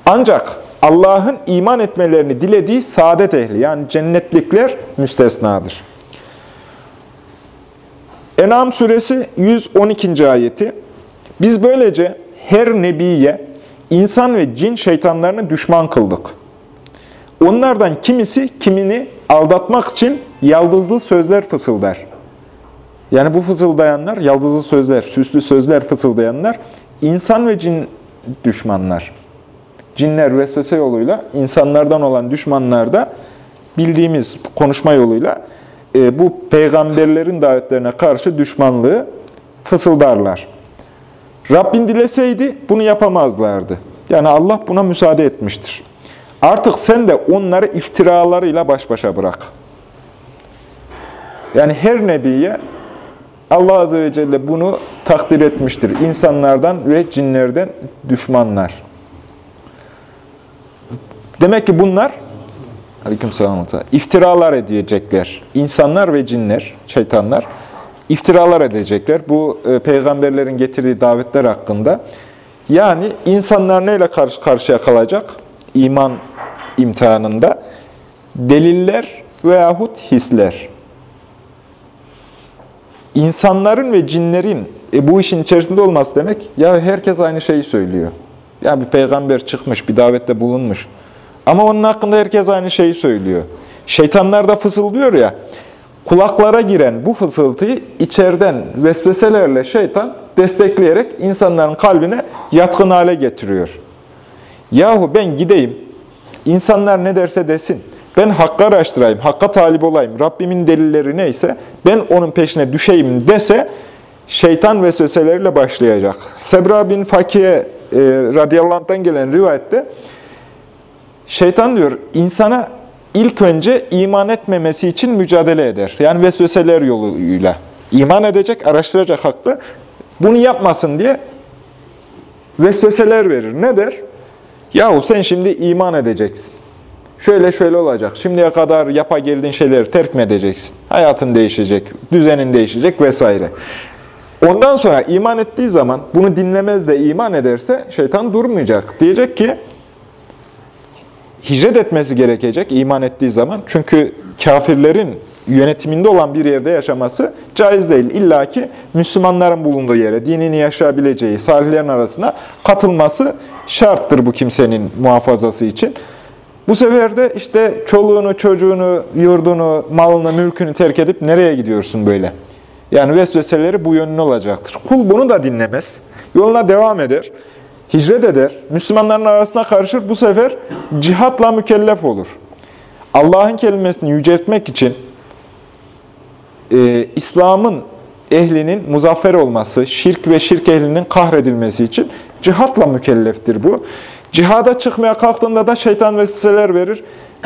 Speaker 1: Ancak Allah'ın iman etmelerini dilediği saadet ehli, yani cennetlikler müstesnadır. En'am suresi 112. ayeti, Biz böylece her nebiye, insan ve cin şeytanlarını düşman kıldık. Onlardan kimisi kimini aldatmak için yaldızlı sözler fısıldar. Yani bu fısıldayanlar, yaldızlı sözler, süslü sözler fısıldayanlar, insan ve cin düşmanlar. cinler vesvese yoluyla, insanlardan olan düşmanlar da bildiğimiz konuşma yoluyla e, bu peygamberlerin davetlerine karşı düşmanlığı fısıldarlar. Rabbin dileseydi bunu yapamazlardı. Yani Allah buna müsaade etmiştir. Artık sen de onları iftiralarıyla baş başa bırak. Yani her nebiye Allah Azze ve Celle bunu takdir etmiştir. İnsanlardan ve cinlerden düşmanlar. Demek ki bunlar Aleykümselam. iftiralar edecekler. İnsanlar ve cinler, şeytanlar iftiralar edecekler. Bu e, peygamberlerin getirdiği davetler hakkında. Yani insanlar neyle karşı karşıya kalacak? İman imtihanında. Deliller veyahut hisler. İnsanların ve cinlerin e, bu işin içerisinde olması demek, ya herkes aynı şeyi söylüyor. Ya bir peygamber çıkmış, bir davette bulunmuş. Ama onun hakkında herkes aynı şeyi söylüyor. Şeytanlar da fısıldıyor ya, kulaklara giren bu fısıltıyı içeriden vesveselerle şeytan destekleyerek insanların kalbine yatkın hale getiriyor. Yahu ben gideyim, insanlar ne derse desin, ben hakkı araştırayım, hakka talip olayım, Rabbimin delilleri neyse ben onun peşine düşeyim dese şeytan vesveseleriyle başlayacak. Sebra bin Fakiye e, gelen rivayette şeytan diyor insana ilk önce iman etmemesi için mücadele eder. Yani vesveseler yoluyla. iman edecek, araştıracak haklı. Bunu yapmasın diye vesveseler verir. Ne der? Yahu sen şimdi iman edeceksin. Şöyle şöyle olacak. Şimdiye kadar yapa geldiğin şeyleri terk mi edeceksin? Hayatın değişecek, düzenin değişecek vesaire. Ondan sonra iman ettiği zaman bunu dinlemez de iman ederse şeytan durmayacak. Diyecek ki hicret etmesi gerekecek iman ettiği zaman. Çünkü kafirlerin yönetiminde olan bir yerde yaşaması caiz değil. İlla ki Müslümanların bulunduğu yere, dinini yaşayabileceği, salihlerin arasına katılması şarttır bu kimsenin muhafazası için. Bu sefer de işte çoluğunu, çocuğunu, yurdunu, malını, mülkünü terk edip nereye gidiyorsun böyle? Yani vesveseleri bu yönlü olacaktır. Kul bunu da dinlemez. Yoluna devam eder. Hicret eder. Müslümanların arasına karışır. Bu sefer cihatla mükellef olur. Allah'ın kelimesini yüceltmek için e, İslam'ın ehlinin muzaffer olması, şirk ve şirk ehlinin kahredilmesi için cihatla mükelleftir bu. Cihada çıkmaya kalktığında da şeytan vesveseler verir.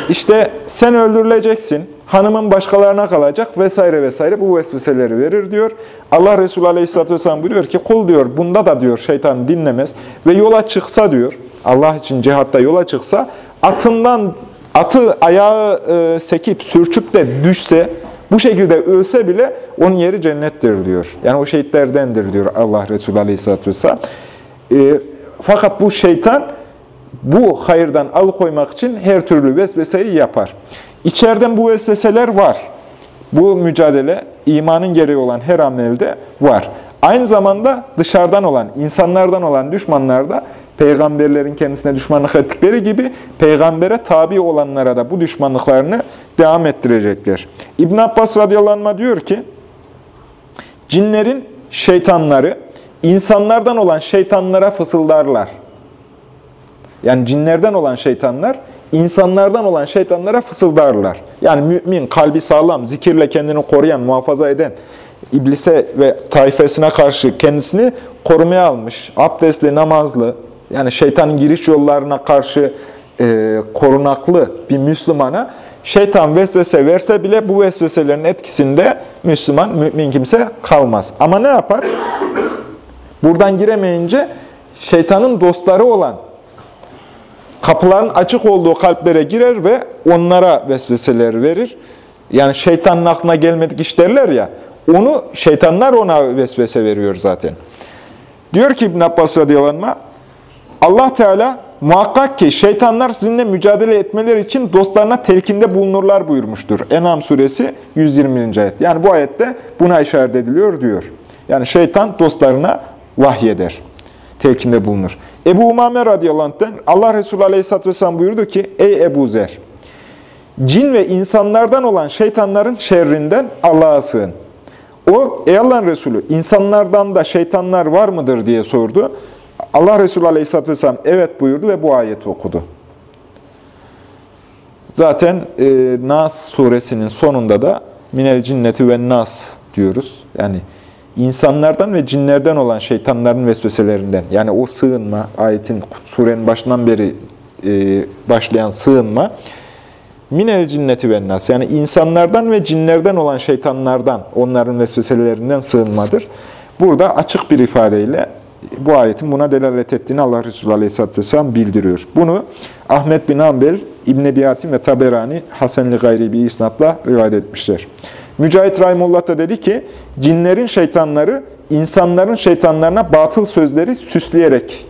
Speaker 1: İşte sen öldürüleceksin, hanımın başkalarına kalacak vesaire vesaire bu vesveseleri verir diyor. Allah Resulü Aleyhisselatü Vesselam buyuruyor ki kul diyor bunda da diyor şeytan dinlemez ve yola çıksa diyor Allah için cihatta yola çıksa atından atı ayağı e, sekip sürçüp de düşse bu şekilde ölse bile onun yeri cennettir diyor. Yani o şehitlerdendir diyor Allah Resulü Aleyhisselatü Vesselam. E, fakat bu şeytan bu hayırdan alıkoymak için her türlü vesveseyi yapar. İçeriden bu vesveseler var. Bu mücadele imanın gereği olan her amelde var. Aynı zamanda dışarıdan olan, insanlardan olan düşmanlar da peygamberlerin kendisine düşmanlık ettikleri gibi peygambere tabi olanlara da bu düşmanlıklarını devam ettirecekler. İbn Abbas radıyallahu anh diyor ki, cinlerin şeytanları insanlardan olan şeytanlara fısıldarlar. Yani cinlerden olan şeytanlar, insanlardan olan şeytanlara fısıldarlar. Yani mümin, kalbi sağlam, zikirle kendini koruyan, muhafaza eden, iblise ve taifesine karşı kendisini korumaya almış, abdestli, namazlı, yani şeytanın giriş yollarına karşı e, korunaklı bir Müslümana şeytan vesvese verse bile bu vesveselerin etkisinde Müslüman, mümin kimse kalmaz. Ama ne yapar? Buradan giremeyince şeytanın dostları olan kapıların açık olduğu kalplere girer ve onlara vesveseler verir. Yani şeytanın aklına gelmedik iş derler ya, onu şeytanlar ona vesvese veriyor zaten. Diyor ki İbn Abbas radıyallahu anh, Allah Teala muhakkak ki şeytanlar sizinle mücadele etmeleri için dostlarına telkinde bulunurlar buyurmuştur. Enam suresi 120. ayet. Yani bu ayette buna işaret ediliyor diyor. Yani şeytan dostlarına vahyeder, telkinde bulunur. Ebu Umame radıyallahu anh'ten Allah Resulü aleyhisselatü vesselam buyurdu ki, Ey Ebu Zer, cin ve insanlardan olan şeytanların şerrinden Allah'a sığın. O, ey Allah'ın Resulü, insanlardan da şeytanlar var mıdır diye sordu. Allah Resulü Aleyhisselatü Vesselam evet buyurdu ve bu ayeti okudu. Zaten e, Nas suresinin sonunda da minel cinneti ve nas diyoruz. Yani insanlardan ve cinlerden olan şeytanların vesveselerinden. Yani o sığınma, ayetin surenin başından beri e, başlayan sığınma minel cinneti ve nas. Yani insanlardan ve cinlerden olan şeytanlardan, onların vesveselerinden sığınmadır. Burada açık bir ifadeyle bu ayetin buna delalet ettiğini Allah Resulü Aleyhisselatü Vesselam bildiriyor. Bunu Ahmet bin Ambel, İbn-i Biatim ve Taberani Hasenli gayri bir isnatla rivayet etmişler. Mücahit Rahimullah da dedi ki, cinlerin şeytanları insanların şeytanlarına batıl sözleri süsleyerek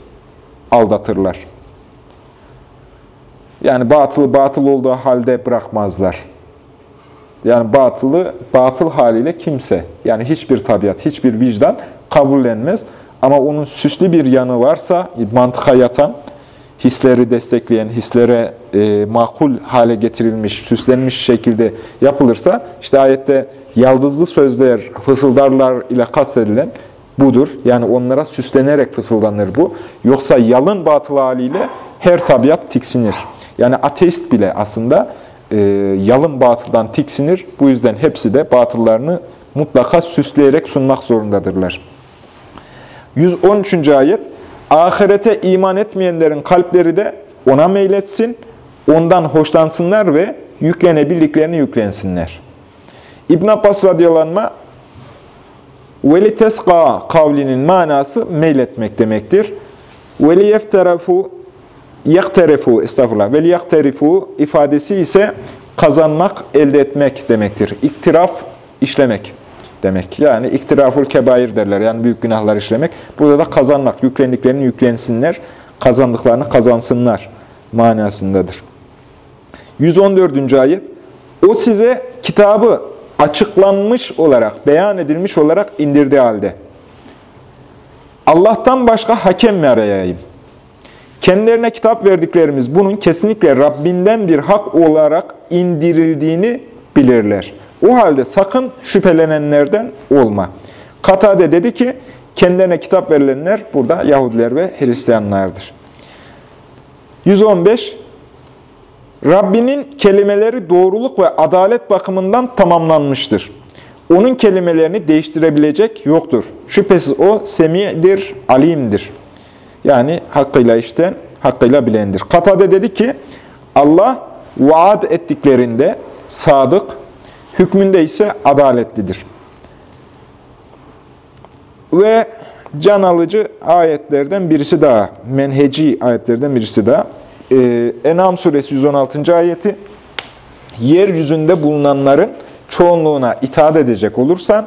Speaker 1: aldatırlar. Yani batılı batıl olduğu halde bırakmazlar. Yani batılı batıl haliyle kimse, yani hiçbir tabiat, hiçbir vicdan kabullenmez. Ama onun süslü bir yanı varsa, mantıka yatan, hisleri destekleyen, hislere e, makul hale getirilmiş, süslenmiş şekilde yapılırsa, işte ayette yaldızlı sözler, fısıldarlar ile kastedilen budur. Yani onlara süslenerek fısıldanır bu. Yoksa yalın batıl haliyle her tabiat tiksinir. Yani ateist bile aslında e, yalın batıldan tiksinir. Bu yüzden hepsi de batıllarını mutlaka süsleyerek sunmak zorundadırlar. 113. ayet, ahirete iman etmeyenlerin kalpleri de ona meyletsin, ondan hoşlansınlar ve yüklenebildiklerini yüklensinler. İbn Abbas radıyallahu velitesqa kavlinin manası meyletmek demektir. Veliyefterafu yakterefu estağfurullah. Veliyakterefu ifadesi ise kazanmak, elde etmek demektir. İktiraf işlemek demek. Yani iktiraful kebair derler. Yani büyük günahlar işlemek. Burada da kazanmak, yüklendiklerini yüklensinler, kazandıklarını kazansınlar manasındadır. 114. ayet. O size kitabı açıklanmış olarak, beyan edilmiş olarak indirdiği halde. Allah'tan başka hakem mi arayayım? Kendilerine kitap verdiklerimiz bunun kesinlikle Rabbinden bir hak olarak indirildiğini bilirler. O halde sakın şüphelenenlerden olma. Katade dedi ki, kendilerine kitap verilenler burada Yahudiler ve Hristiyanlardır. 115. Rabbinin kelimeleri doğruluk ve adalet bakımından tamamlanmıştır. Onun kelimelerini değiştirebilecek yoktur. Şüphesiz o semidir, alimdir. Yani hakkıyla işten, hakkıyla bilendir. Katade dedi ki, Allah vaat ettiklerinde sadık, hükmünde ise adaletlidir. Ve can alıcı ayetlerden birisi daha, menheci ayetlerden birisi daha. Ee, En'am suresi 116. ayeti, yeryüzünde bulunanların çoğunluğuna itaat edecek olursan,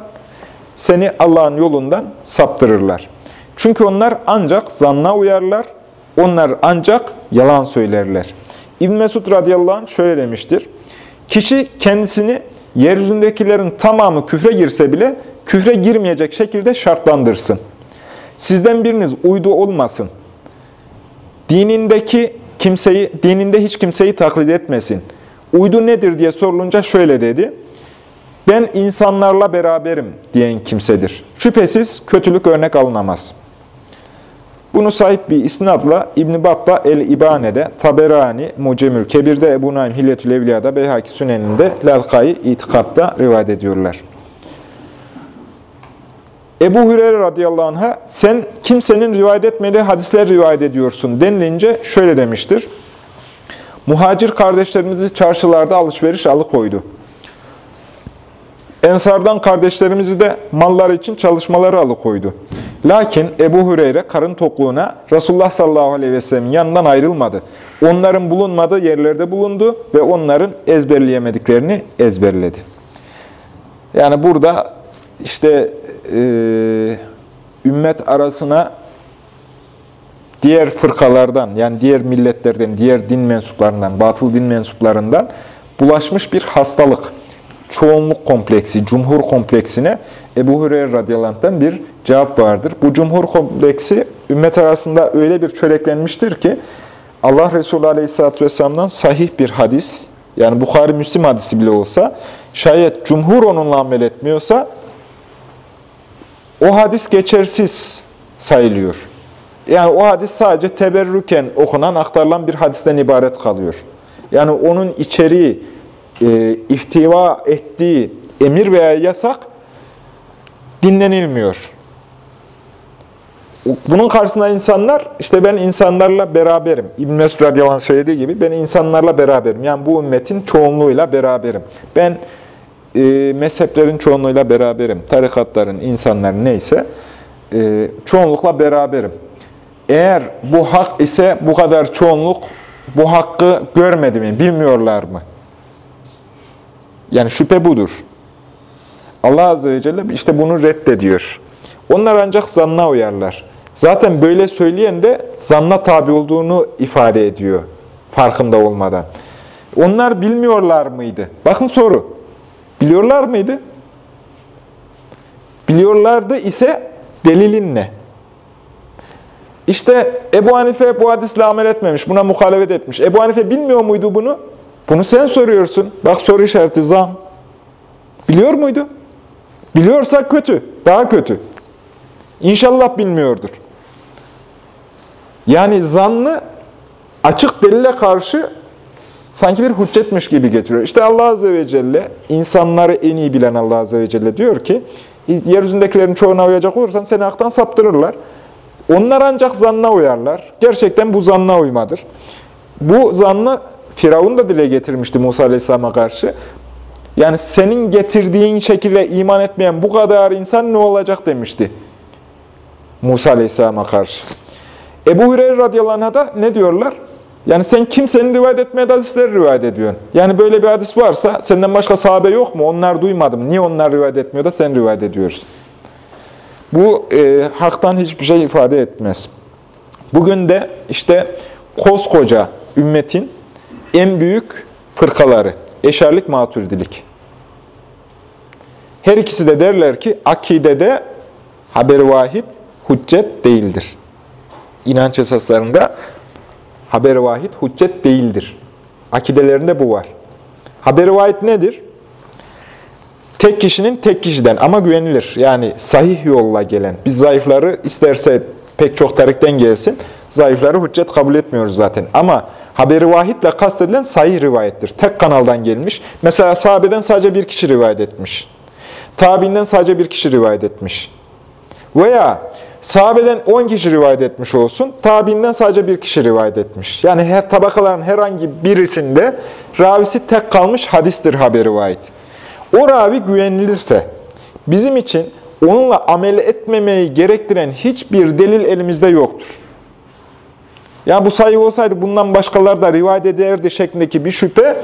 Speaker 1: seni Allah'ın yolundan saptırırlar. Çünkü onlar ancak zanna uyarlar, onlar ancak yalan söylerler. İbn Mesud radıyallahu anh şöyle demiştir. Kişi kendisini yeryüzündekilerin tamamı küfre girse bile küfre girmeyecek şekilde şartlandırsın. Sizden biriniz uydu olmasın. Dinindeki kimseyi, dininde hiç kimseyi taklit etmesin. Uydu nedir diye sorulunca şöyle dedi. Ben insanlarla beraberim diyen kimsedir. Şüphesiz kötülük örnek alınamaz.'' Bunu sahip bir isnadla İbn-i Battah El-İbane'de, Taberani, Mucemül Kebir'de, Ebu Naim Hilletül Evliya'da, Beyhaki Sünen'inde, Lelkai İtikad'da rivayet ediyorlar. Ebu Hureyre radıyallahu anh'a sen kimsenin rivayet etmediği hadisler rivayet ediyorsun denilince şöyle demiştir. Muhacir kardeşlerimizi çarşılarda alışveriş alıkoydu. Ensardan kardeşlerimizi de malları için çalışmaları alıkoydu. Lakin Ebu Hureyre karın tokluğuna Resulullah sallallahu aleyhi ve sellem'in yanından ayrılmadı. Onların bulunmadığı yerlerde bulundu ve onların ezberleyemediklerini ezberledi. Yani burada işte e, ümmet arasına diğer fırkalardan yani diğer milletlerden, diğer din mensuplarından, batıl din mensuplarından bulaşmış bir hastalık çoğunluk kompleksi, cumhur kompleksine Ebu Hureyre radıyallahu bir cevap vardır. Bu cumhur kompleksi ümmet arasında öyle bir çöreklenmiştir ki Allah Resulü aleyhisselatü vesselam'dan sahih bir hadis, yani Bukhari Müslim hadisi bile olsa, şayet cumhur onunla amel etmiyorsa o hadis geçersiz sayılıyor. Yani o hadis sadece teberrüken okunan, aktarılan bir hadisten ibaret kalıyor. Yani onun içeriği, e, ihtiva ettiği emir veya yasak dinlenilmiyor. Bunun karşısında insanlar, işte ben insanlarla beraberim. İbn Mesud radıyallahu söylediği gibi, ben insanlarla beraberim. Yani bu ümmetin çoğunluğuyla beraberim. Ben e, mezheplerin çoğunluğuyla beraberim. Tarikatların, insanların neyse, e, çoğunlukla beraberim. Eğer bu hak ise bu kadar çoğunluk bu hakkı görmedi mi, bilmiyorlar mı? Yani şüphe budur. Allah Azze ve Celle işte bunu reddediyor. Onlar ancak zanna uyarlar. Zaten böyle söyleyen de zanna tabi olduğunu ifade ediyor farkında olmadan. Onlar bilmiyorlar mıydı? Bakın soru. Biliyorlar mıydı? Biliyorlardı ise delilin ne? İşte Ebu Hanife bu hadisle amel etmemiş, buna muhalefet etmiş. Ebu Hanife bilmiyor muydu bunu? Bunu sen soruyorsun. Bak soru işareti zam. Biliyor muydu? Biliyorsa kötü, daha kötü. İnşallah bilmiyordur. Yani zannı açık delile karşı sanki bir hüccetmiş gibi getiriyor. İşte Allah Azze ve Celle, insanları en iyi bilen Allah Azze ve Celle diyor ki, yeryüzündekilerin çoğuna uyacak olursan seni haktan saptırırlar. Onlar ancak zanna uyarlar. Gerçekten bu zanna uymadır. Bu zanna Firavun da dile getirmişti Musa Aleyhisselam'a karşı. Yani senin getirdiğin şekilde iman etmeyen bu kadar insan ne olacak demişti. Musa Aleyhisselam'a karşı. Ebu Hureyre radıyallahu anh'a da ne diyorlar? Yani sen kimsenin rivayet etmeye hadisleri rivayet ediyorsun. Yani böyle bir hadis varsa senden başka sahabe yok mu? Onlar duymadım. Niye onlar rivayet etmiyor da sen rivayet ediyorsun? Bu e, haktan hiçbir şey ifade etmez. Bugün de işte koskoca ümmetin en büyük fırkaları, eşarlik, maturidilik. Her ikisi de derler ki akidede haber vahid hüccet değildir. İnanç esaslarında haber vahid hüccet değildir. Akidelerinde bu var. Haber vahid nedir? Tek kişinin tek kişiden ama güvenilir. Yani sahih yolla gelen. Biz zayıfları isterse pek çok tarikten gelsin. Zayıfları hüccet kabul etmiyoruz zaten. Ama haberi vahitle kastedilen sahih rivayettir. Tek kanaldan gelmiş. Mesela sahabeden sadece bir kişi rivayet etmiş. Tabiinden sadece bir kişi rivayet etmiş. Veya sahabeden 10 kişi rivayet etmiş olsun, tabiinden sadece bir kişi rivayet etmiş. Yani her tabakaların herhangi birisinde ravisi tek kalmış hadistir haberi rivayet. O ravi güvenilirse, bizim için onunla amel etmemeyi gerektiren hiçbir delil elimizde yoktur. Ya bu sayı olsaydı bundan başkaları da rivayet ederdi şeklindeki bir şüphe,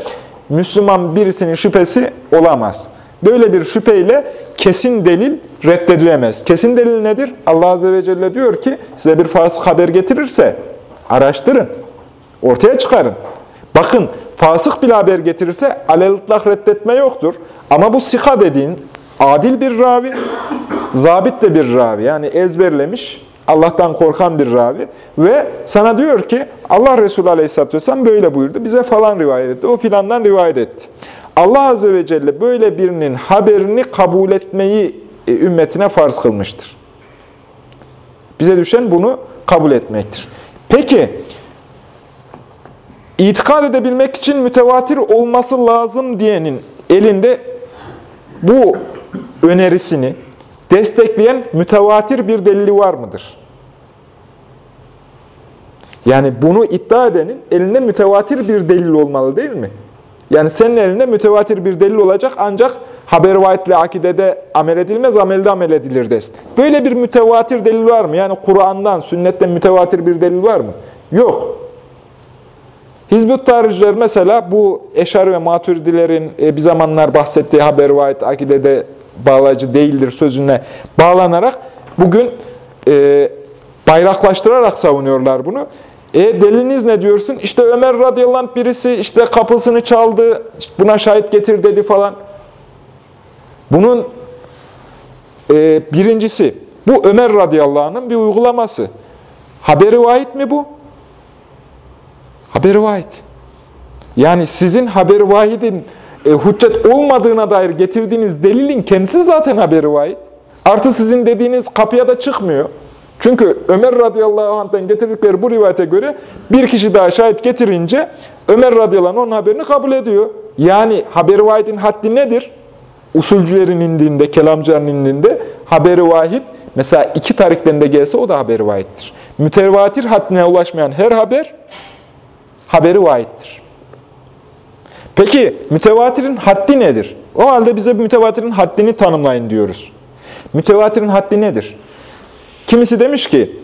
Speaker 1: Müslüman birisinin şüphesi olamaz. Böyle bir şüpheyle kesin delil reddedilemez. Kesin delil nedir? Allah Azze ve Celle diyor ki, size bir fasık haber getirirse araştırın, ortaya çıkarın. Bakın, fasık bir haber getirirse alelitlak reddetme yoktur. Ama bu sika dediğin adil bir ravi, zabit de bir ravi. Yani ezberlemiş, Allah'tan korkan bir ravi. Ve sana diyor ki Allah Resulü Aleyhisselatü Vesselam böyle buyurdu. Bize falan rivayet etti. O filandan rivayet etti. Allah Azze ve Celle böyle birinin haberini kabul etmeyi e, ümmetine farz kılmıştır. Bize düşen bunu kabul etmektir. Peki, itikad edebilmek için mütevatir olması lazım diyenin elinde bu önerisini destekleyen mütevatir bir delili var mıdır? Yani bunu iddia edenin elinde mütevatir bir delil olmalı değil mi? Yani senin elinde mütevatir bir delil olacak ancak haber vahitle akidede amel edilmez, amelde amel edilir desin. Böyle bir mütevatir delil var mı? Yani Kur'an'dan, sünnetten mütevatir bir delil var mı? Yok. Hizbut tarihçiler mesela bu Eşar ve Maturidilerin e, bir zamanlar bahsettiği haber vahit akidede bağlayıcı değildir sözüne bağlanarak bugün e, bayraklaştırarak savunuyorlar bunu. E deliniz ne diyorsun? İşte Ömer radıyallahu anh birisi işte kapısını çaldı, buna şahit getir dedi falan. Bunun e, birincisi, bu Ömer radıyallahu anh'ın bir uygulaması. Haberi vahit mi bu? Haberi vahid. Yani sizin haberi vahidin e, hüccet olmadığına dair getirdiğiniz delilin kendisi zaten haberi vahid. Artı sizin dediğiniz kapıya da çıkmıyor. Çünkü Ömer radıyallahu anh'tan getirdikleri bu rivayete göre bir kişi daha şahit getirince Ömer radıyallahu anh onun haberini kabul ediyor. Yani haber-i vahidin haddi nedir? Usulcülerin indiğinde, kelamcıların indiğinde haber-i vahid mesela iki tarikten de gelse o da haber-i vahiddir. Mütevatir haddine ulaşmayan her haber haberi vahiddir. Peki mütevatirin haddi nedir? O halde bize mütevatirin haddini tanımlayın diyoruz. Mütevatirin haddi nedir? Kimisi demiş ki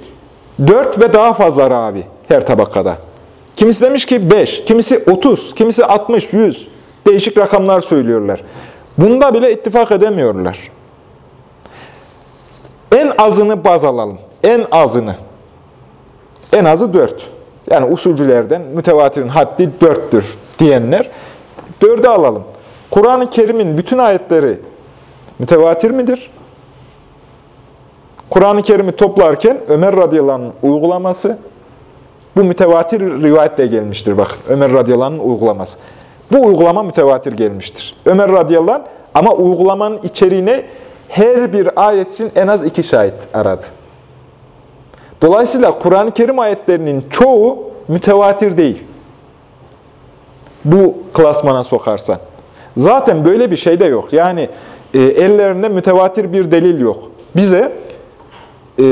Speaker 1: 4 ve daha fazla ravi her tabakada. Kimisi demiş ki 5, kimisi 30, kimisi 60, 100. Değişik rakamlar söylüyorlar. Bunda bile ittifak edemiyorlar. En azını baz alalım. En azını. En azı 4. Yani usulcülerden mütevatirin haddi 4'tür diyenler 4'ü alalım. Kur'an-ı Kerim'in bütün ayetleri mütevatir midir? Kur'an-ı Kerim'i toplarken Ömer radıyallahu uygulaması bu mütevatir rivayetle gelmiştir. Bakın Ömer radıyallahu uygulaması. Bu uygulama mütevatir gelmiştir. Ömer radıyallahu ama uygulamanın içeriğine her bir ayet için en az iki şahit aradı. Dolayısıyla Kur'an-ı Kerim ayetlerinin çoğu mütevatir değil. Bu klasmana sokarsan. Zaten böyle bir şey de yok. Yani e, ellerinde mütevatir bir delil yok. Bize e,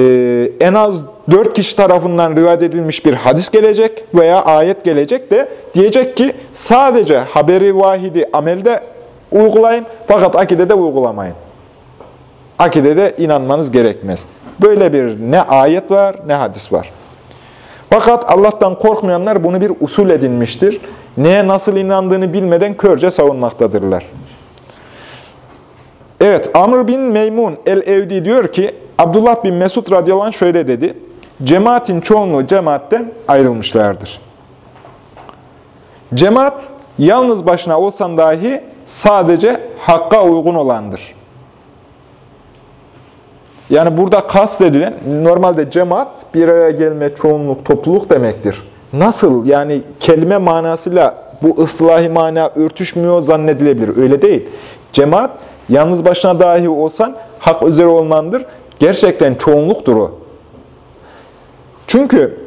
Speaker 1: en az dört kişi tarafından rivayet edilmiş bir hadis gelecek veya ayet gelecek de diyecek ki sadece haberi vahidi amelde uygulayın fakat akidede uygulamayın. Akidede inanmanız gerekmez. Böyle bir ne ayet var ne hadis var. Fakat Allah'tan korkmayanlar bunu bir usul edinmiştir. Neye nasıl inandığını bilmeden körce savunmaktadırlar. Evet, Amr bin Meymun el-Evdi diyor ki, Abdullah bin Mesud radıyallahu anh şöyle dedi, cemaatin çoğunluğu cemaatten ayrılmışlardır. Cemaat, yalnız başına olsan dahi sadece hakka uygun olandır. Yani burada kast edilen, normalde cemaat bir araya gelme, çoğunluk, topluluk demektir. Nasıl? Yani kelime manasıyla bu ıslahi mana örtüşmüyor zannedilebilir. Öyle değil. Cemaat, yalnız başına dahi olsan hak üzere olmandır. Gerçekten çoğunluktur o. Çünkü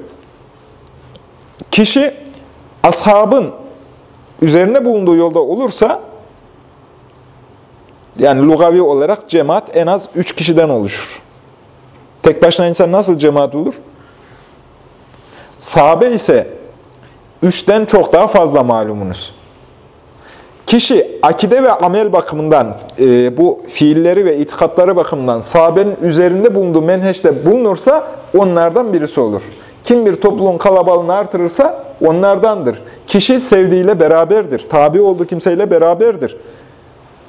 Speaker 1: kişi ashabın üzerine bulunduğu yolda olursa yani lugavi olarak cemaat en az üç kişiden oluşur. Tek başına insan nasıl cemaat olur? Sahabe ise üçten çok daha fazla malumunuz. Kişi akide ve amel bakımından, e, bu fiilleri ve itikatları bakımından sahabenin üzerinde bulunduğu menheşte bulunursa onlardan birisi olur. Kim bir topluluğun kalabalığını artırırsa onlardandır. Kişi sevdiğiyle beraberdir. Tabi olduğu kimseyle beraberdir.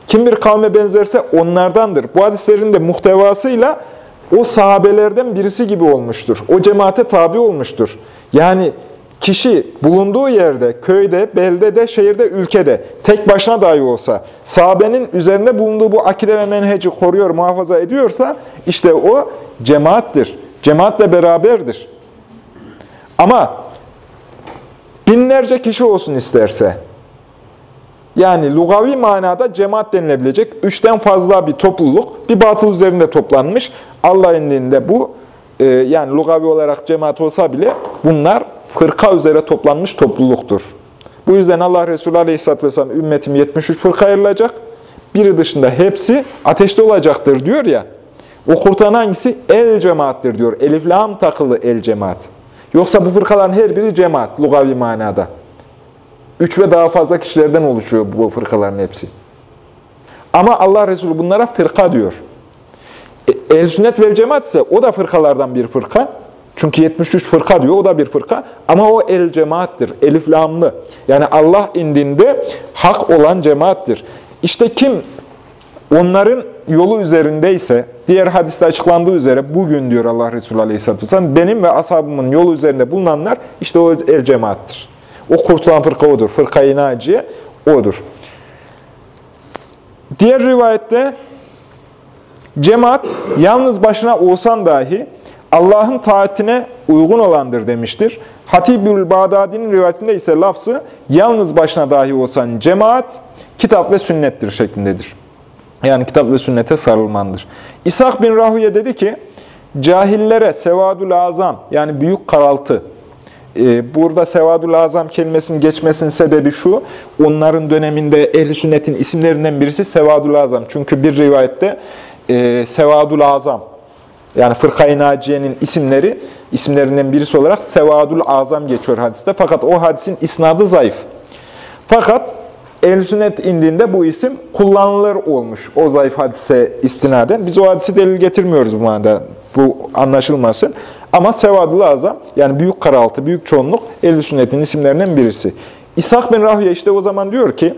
Speaker 1: Kim bir kavme benzerse onlardandır. Bu hadislerin de muhtevasıyla o sahabelerden birisi gibi olmuştur. O cemaate tabi olmuştur. Yani kişi bulunduğu yerde, köyde, beldede, şehirde, ülkede tek başına dahi olsa, sahabenin üzerinde bulunduğu bu akide ve menheci koruyor, muhafaza ediyorsa işte o cemaattir. Cemaatle beraberdir. Ama binlerce kişi olsun isterse, yani lugavi manada cemaat denilebilecek üçten fazla bir topluluk bir batıl üzerinde toplanmış. Allah indinde bu e, yani lugavi olarak cemaat olsa bile bunlar fırka üzere toplanmış topluluktur. Bu yüzden Allah Resulü Aleyhisselatü Vesselam ümmetim 73 fırka ayrılacak. Biri dışında hepsi ateşte olacaktır diyor ya. O kurtaran hangisi? El cemaattir diyor. Elif lam takılı el cemaat. Yoksa bu fırkaların her biri cemaat, lugavi manada. Üç ve daha fazla kişilerden oluşuyor bu fırkaların hepsi. Ama Allah Resulü bunlara fırka diyor. E, El sünnet ve cemaat ise o da fırkalardan bir fırka. Çünkü 73 fırka diyor, o da bir fırka. Ama o el cemaattir, elif lamlı. Yani Allah indinde hak olan cemaattir. İşte kim onların yolu üzerindeyse, diğer hadiste açıklandığı üzere bugün diyor Allah Resulü Aleyhisselatü Vesselam, benim ve ashabımın yolu üzerinde bulunanlar işte o el cemaattir. O kurtulan fırka odur. Fırka-i odur. Diğer rivayette cemaat yalnız başına olsan dahi Allah'ın taatine uygun olandır demiştir. Hatibül Bağdadi'nin rivayetinde ise lafzı yalnız başına dahi olsan cemaat kitap ve sünnettir şeklindedir. Yani kitap ve sünnete sarılmandır. İshak bin Rahuye dedi ki, Cahillere sevadul azam yani büyük karaltı. Ee, burada sevadul azam kelimesinin geçmesinin sebebi şu. Onların döneminde ehl sünnetin isimlerinden birisi sevadul azam. Çünkü bir rivayette e, sevadul azam yani Fırkayı Naciye'nin isimleri, isimlerinden birisi olarak Sevadul Azam geçiyor hadiste. Fakat o hadisin isnadı zayıf. Fakat el sünnet indiğinde bu isim kullanılır olmuş o zayıf hadise istinaden. Biz o hadisi delil getirmiyoruz bu manada. Bu anlaşılmasın. Ama Sevadul Azam yani büyük karaltı, büyük çoğunluk el sünnetin isimlerinden birisi. İshak bin Rahüye işte o zaman diyor ki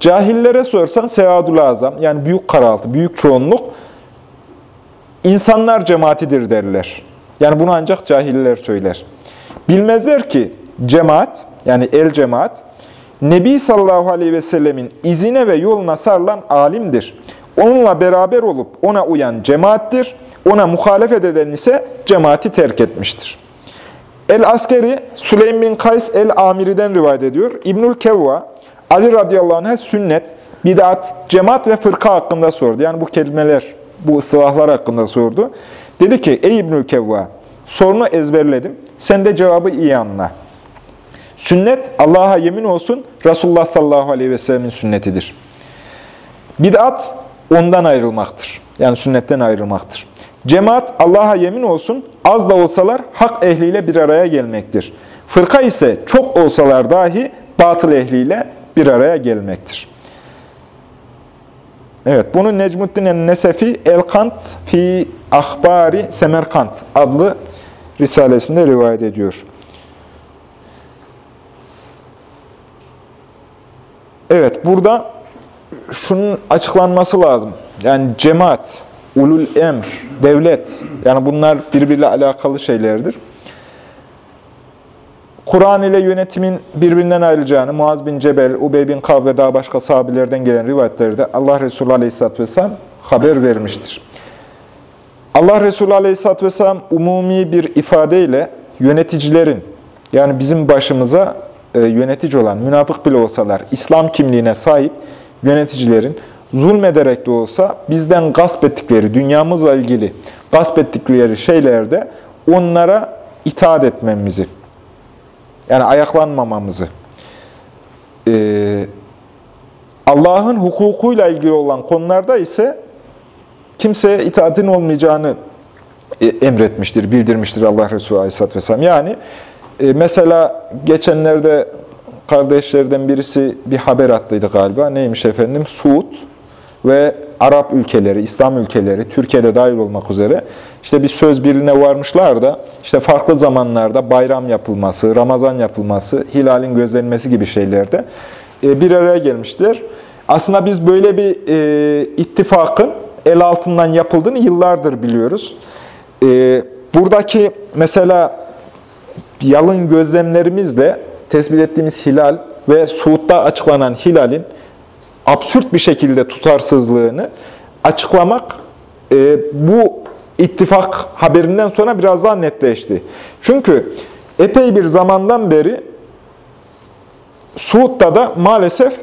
Speaker 1: cahillere sorsan Sevadul Azam yani büyük karaltı, büyük çoğunluk insanlar cemaatidir derler. Yani bunu ancak cahiller söyler. Bilmezler ki cemaat, yani el cemaat, Nebi sallallahu aleyhi ve sellemin izine ve yoluna sarılan alimdir. Onunla beraber olup ona uyan cemaattir. Ona muhalefet eden ise cemaati terk etmiştir. El-Askeri, Süleym bin Kays el-Amiri'den rivayet ediyor. İbnül Kevva, Ali radıyallahu anh'a sünnet, bid'at, cemaat ve fırka hakkında sordu. Yani bu kelimeler bu ıslahlar hakkında sordu. Dedi ki, ey İbnül Kevva, sorunu ezberledim. Sen de cevabı iyi anla. Sünnet, Allah'a yemin olsun, Resulullah sallallahu aleyhi ve sellemin sünnetidir. Bid'at, ondan ayrılmaktır. Yani sünnetten ayrılmaktır. Cemaat, Allah'a yemin olsun, az da olsalar hak ehliyle bir araya gelmektir. Fırka ise çok olsalar dahi batıl ehliyle bir araya gelmektir. Evet, bunu Necmuddin el-Nesefi El-Kant fi Ahbari Semerkant adlı risalesinde rivayet ediyor. Evet, burada şunun açıklanması lazım. Yani cemaat, ulul emr, devlet, yani bunlar birbiriyle alakalı şeylerdir. Kur'an ile yönetimin birbirinden ayrılacağını Muaz bin Cebel, Ubey bin Kab ve daha başka sahabilerden gelen rivayetlerde Allah Resulü Aleyhisselatü Vesselam haber vermiştir. Allah Resulü Aleyhisselatü Vesselam umumi bir ifadeyle yöneticilerin, yani bizim başımıza e, yönetici olan, münafık bile olsalar, İslam kimliğine sahip yöneticilerin zulmederek de olsa bizden gasp ettikleri, dünyamızla ilgili gasp ettikleri şeylerde onlara itaat etmemizi, yani ayaklanmamamızı, ee, Allah'ın hukukuyla ilgili olan konularda ise kimseye itaatin olmayacağını e, emretmiştir, bildirmiştir Allah Resulü Aleyhisselatü Vesselam. Yani e, mesela geçenlerde kardeşlerden birisi bir haber attıydı galiba. Neymiş efendim? Suud ve Arap ülkeleri, İslam ülkeleri, Türkiye'de dahil olmak üzere işte bir söz birliğine varmışlar da işte farklı zamanlarda bayram yapılması, Ramazan yapılması, hilalin gözlenmesi gibi şeylerde e, bir araya gelmişler. Aslında biz böyle bir e, ittifakın el altından yapıldığını yıllardır biliyoruz. E, buradaki mesela yalın gözlemlerimizle tespit ettiğimiz hilal ve Suud'da açıklanan hilalin absürt bir şekilde tutarsızlığını açıklamak e, bu ittifak haberinden sonra biraz daha netleşti. Çünkü epey bir zamandan beri Suud'da da maalesef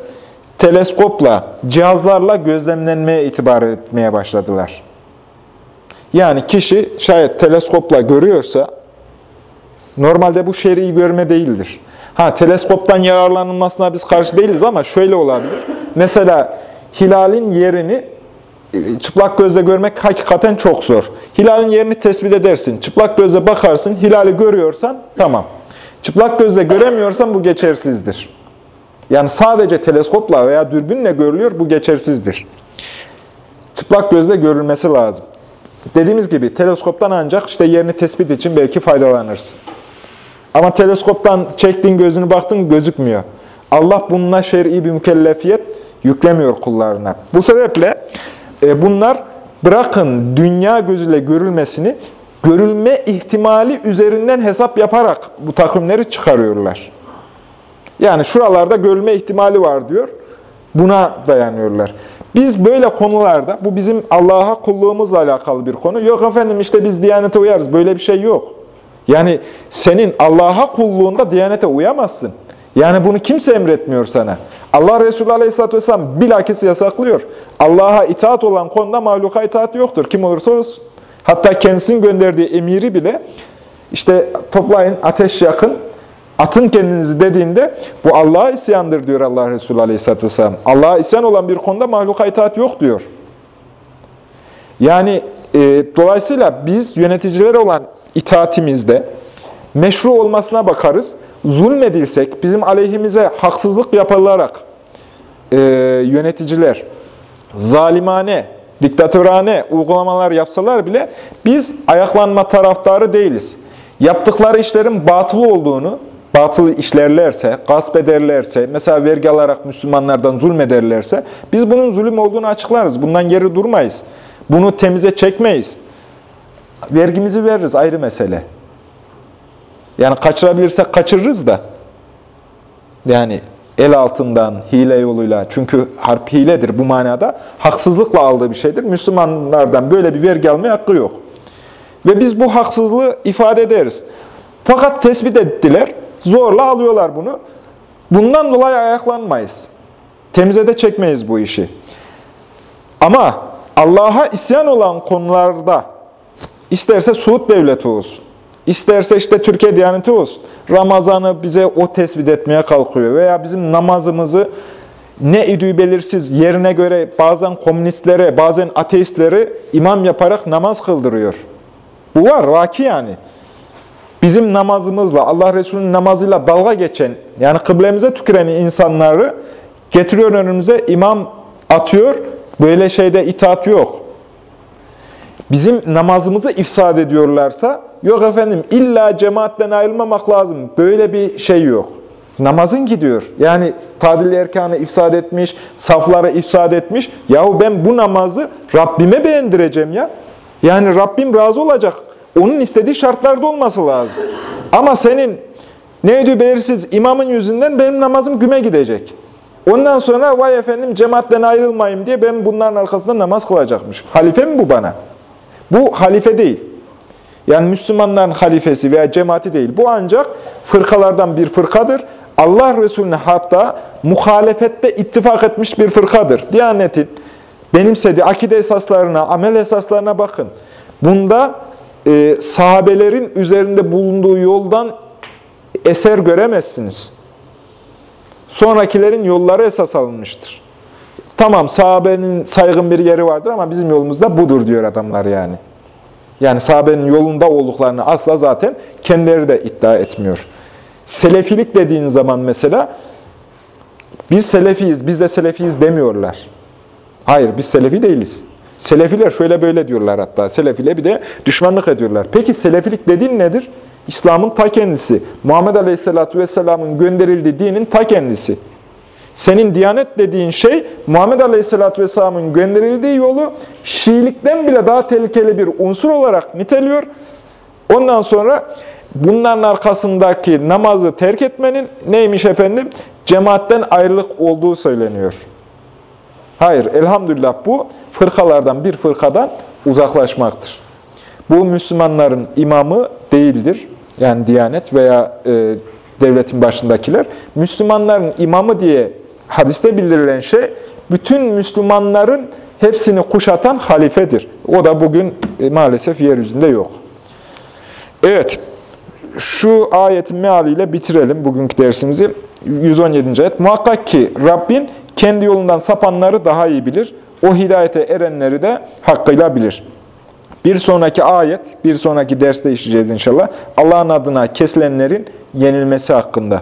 Speaker 1: teleskopla, cihazlarla gözlemlenmeye itibar etmeye başladılar. Yani kişi şayet teleskopla görüyorsa, normalde bu şer'i görme değildir. Ha teleskoptan yararlanılmasına biz karşı değiliz ama şöyle olabilir. Mesela hilalin yerini e, çıplak gözle görmek hakikaten çok zor. Hilalin yerini tespit edersin. Çıplak gözle bakarsın, hilali görüyorsan tamam. Çıplak gözle göremiyorsan bu geçersizdir. Yani sadece teleskopla veya dürbünle görülüyor, bu geçersizdir. Çıplak gözle görülmesi lazım. Dediğimiz gibi teleskoptan ancak işte yerini tespit için belki faydalanırsın. Ama teleskoptan çektiğin gözünü baktın gözükmüyor. Allah bununla şer'i bir mükellefiyet yüklemiyor kullarına. Bu sebeple e, bunlar bırakın dünya gözüyle görülmesini, görülme ihtimali üzerinden hesap yaparak bu takvimleri çıkarıyorlar. Yani şuralarda görülme ihtimali var diyor. Buna dayanıyorlar. Biz böyle konularda, bu bizim Allah'a kulluğumuzla alakalı bir konu. Yok efendim işte biz Diyanete uyarız. Böyle bir şey yok. Yani senin Allah'a kulluğunda Diyanete uyamazsın. Yani bunu kimse emretmiyor sana. Allah Resulü Aleyhisselatü Vesselam bilakis yasaklıyor. Allah'a itaat olan konuda mahluka itaat yoktur. Kim olursa olsun. Hatta kendisinin gönderdiği emiri bile işte toplayın ateş yakın, atın kendinizi dediğinde bu Allah'a isyandır diyor Allah Resulü Aleyhisselatü Vesselam. Allah'a isyan olan bir konuda mahluka itaat yok diyor. Yani e, dolayısıyla biz yöneticilere olan itaatimizde meşru olmasına bakarız. Zulmedilsek, bizim aleyhimize haksızlık yapılarak e, yöneticiler zalimane, diktatörane uygulamalar yapsalar bile biz ayaklanma taraftarı değiliz. Yaptıkları işlerin batılı olduğunu, batılı işlerlerse, gasp ederlerse, mesela vergi alarak Müslümanlardan zulmederlerse biz bunun zulüm olduğunu açıklarız. Bundan geri durmayız. Bunu temize çekmeyiz. Vergimizi veririz ayrı mesele. Yani kaçırabilirsek kaçırırız da. Yani el altından, hile yoluyla. Çünkü harp hiledir bu manada. Haksızlıkla aldığı bir şeydir. Müslümanlardan böyle bir vergi almaya hakkı yok. Ve biz bu haksızlığı ifade ederiz. Fakat tespit ettiler. Zorla alıyorlar bunu. Bundan dolayı ayaklanmayız. Temize de çekmeyiz bu işi. Ama Allah'a isyan olan konularda isterse Suud devleti olsun, isterse işte Türkiye Diyaneti olsun, Ramazan'ı bize o tespit etmeye kalkıyor veya bizim namazımızı ne idüğü belirsiz yerine göre bazen komünistlere, bazen ateistlere imam yaparak namaz kıldırıyor. Bu var, vaki yani. Bizim namazımızla, Allah Resulü'nün namazıyla dalga geçen, yani kıblemize tüküren insanları getiriyor önümüze, imam atıyor, böyle şeyde itaat yok. Bizim namazımızı ifsad ediyorlarsa, yok efendim illa cemaatten ayrılmamak lazım. Böyle bir şey yok. Namazın gidiyor. Yani tadil erkanı ifsad etmiş, safları ifsad etmiş. Yahu ben bu namazı Rabbime beğendireceğim ya. Yani Rabbim razı olacak. Onun istediği şartlarda olması lazım. Ama senin neydi belirsiz imamın yüzünden benim namazım güme gidecek. Ondan sonra vay efendim cemaatten ayrılmayayım diye ben bunların arkasında namaz kılacakmışım. Halife mi bu bana? Bu halife değil. Yani Müslümanların halifesi veya cemaati değil. Bu ancak fırkalardan bir fırkadır. Allah Resulüne hatta muhalefette ittifak etmiş bir fırkadır. Diyanetin benimsediği akide esaslarına, amel esaslarına bakın. Bunda e, sahabelerin üzerinde bulunduğu yoldan eser göremezsiniz. Sonrakilerin yolları esas alınmıştır. Tamam sahabenin saygın bir yeri vardır ama bizim yolumuzda budur diyor adamlar yani. Yani sahabenin yolunda olduklarını asla zaten kendileri de iddia etmiyor. Selefilik dediğin zaman mesela biz selefiyiz, biz de selefiyiz demiyorlar. Hayır biz selefi değiliz. Selefiler şöyle böyle diyorlar hatta. Selefiyle bir de düşmanlık ediyorlar. Peki selefilik dediğin nedir? İslam'ın ta kendisi. Muhammed Aleyhisselatü Vesselam'ın gönderildiği dinin ta kendisi. Senin diyanet dediğin şey Muhammed Aleyhisselatü Vesselam'ın gönderildiği yolu Şiilikten bile daha tehlikeli bir unsur olarak niteliyor. Ondan sonra bunların arkasındaki namazı terk etmenin neymiş efendim? Cemaatten ayrılık olduğu söyleniyor. Hayır, elhamdülillah bu fırkalardan bir fırkadan uzaklaşmaktır. Bu Müslümanların imamı değildir. Yani Diyanet veya e, devletin başındakiler. Müslümanların imamı diye hadiste bildirilen şey, bütün Müslümanların hepsini kuşatan halifedir. O da bugün e, maalesef yeryüzünde yok. Evet, şu ayetin mealiyle bitirelim bugünkü dersimizi. 117. ayet. Muhakkak ki Rabbin kendi yolundan sapanları daha iyi bilir. O hidayete erenleri de hakkıyla bilir. Bir sonraki ayet, bir sonraki derste işleyeceğiz inşallah. Allah'ın adına kesilenlerin yenilmesi hakkında.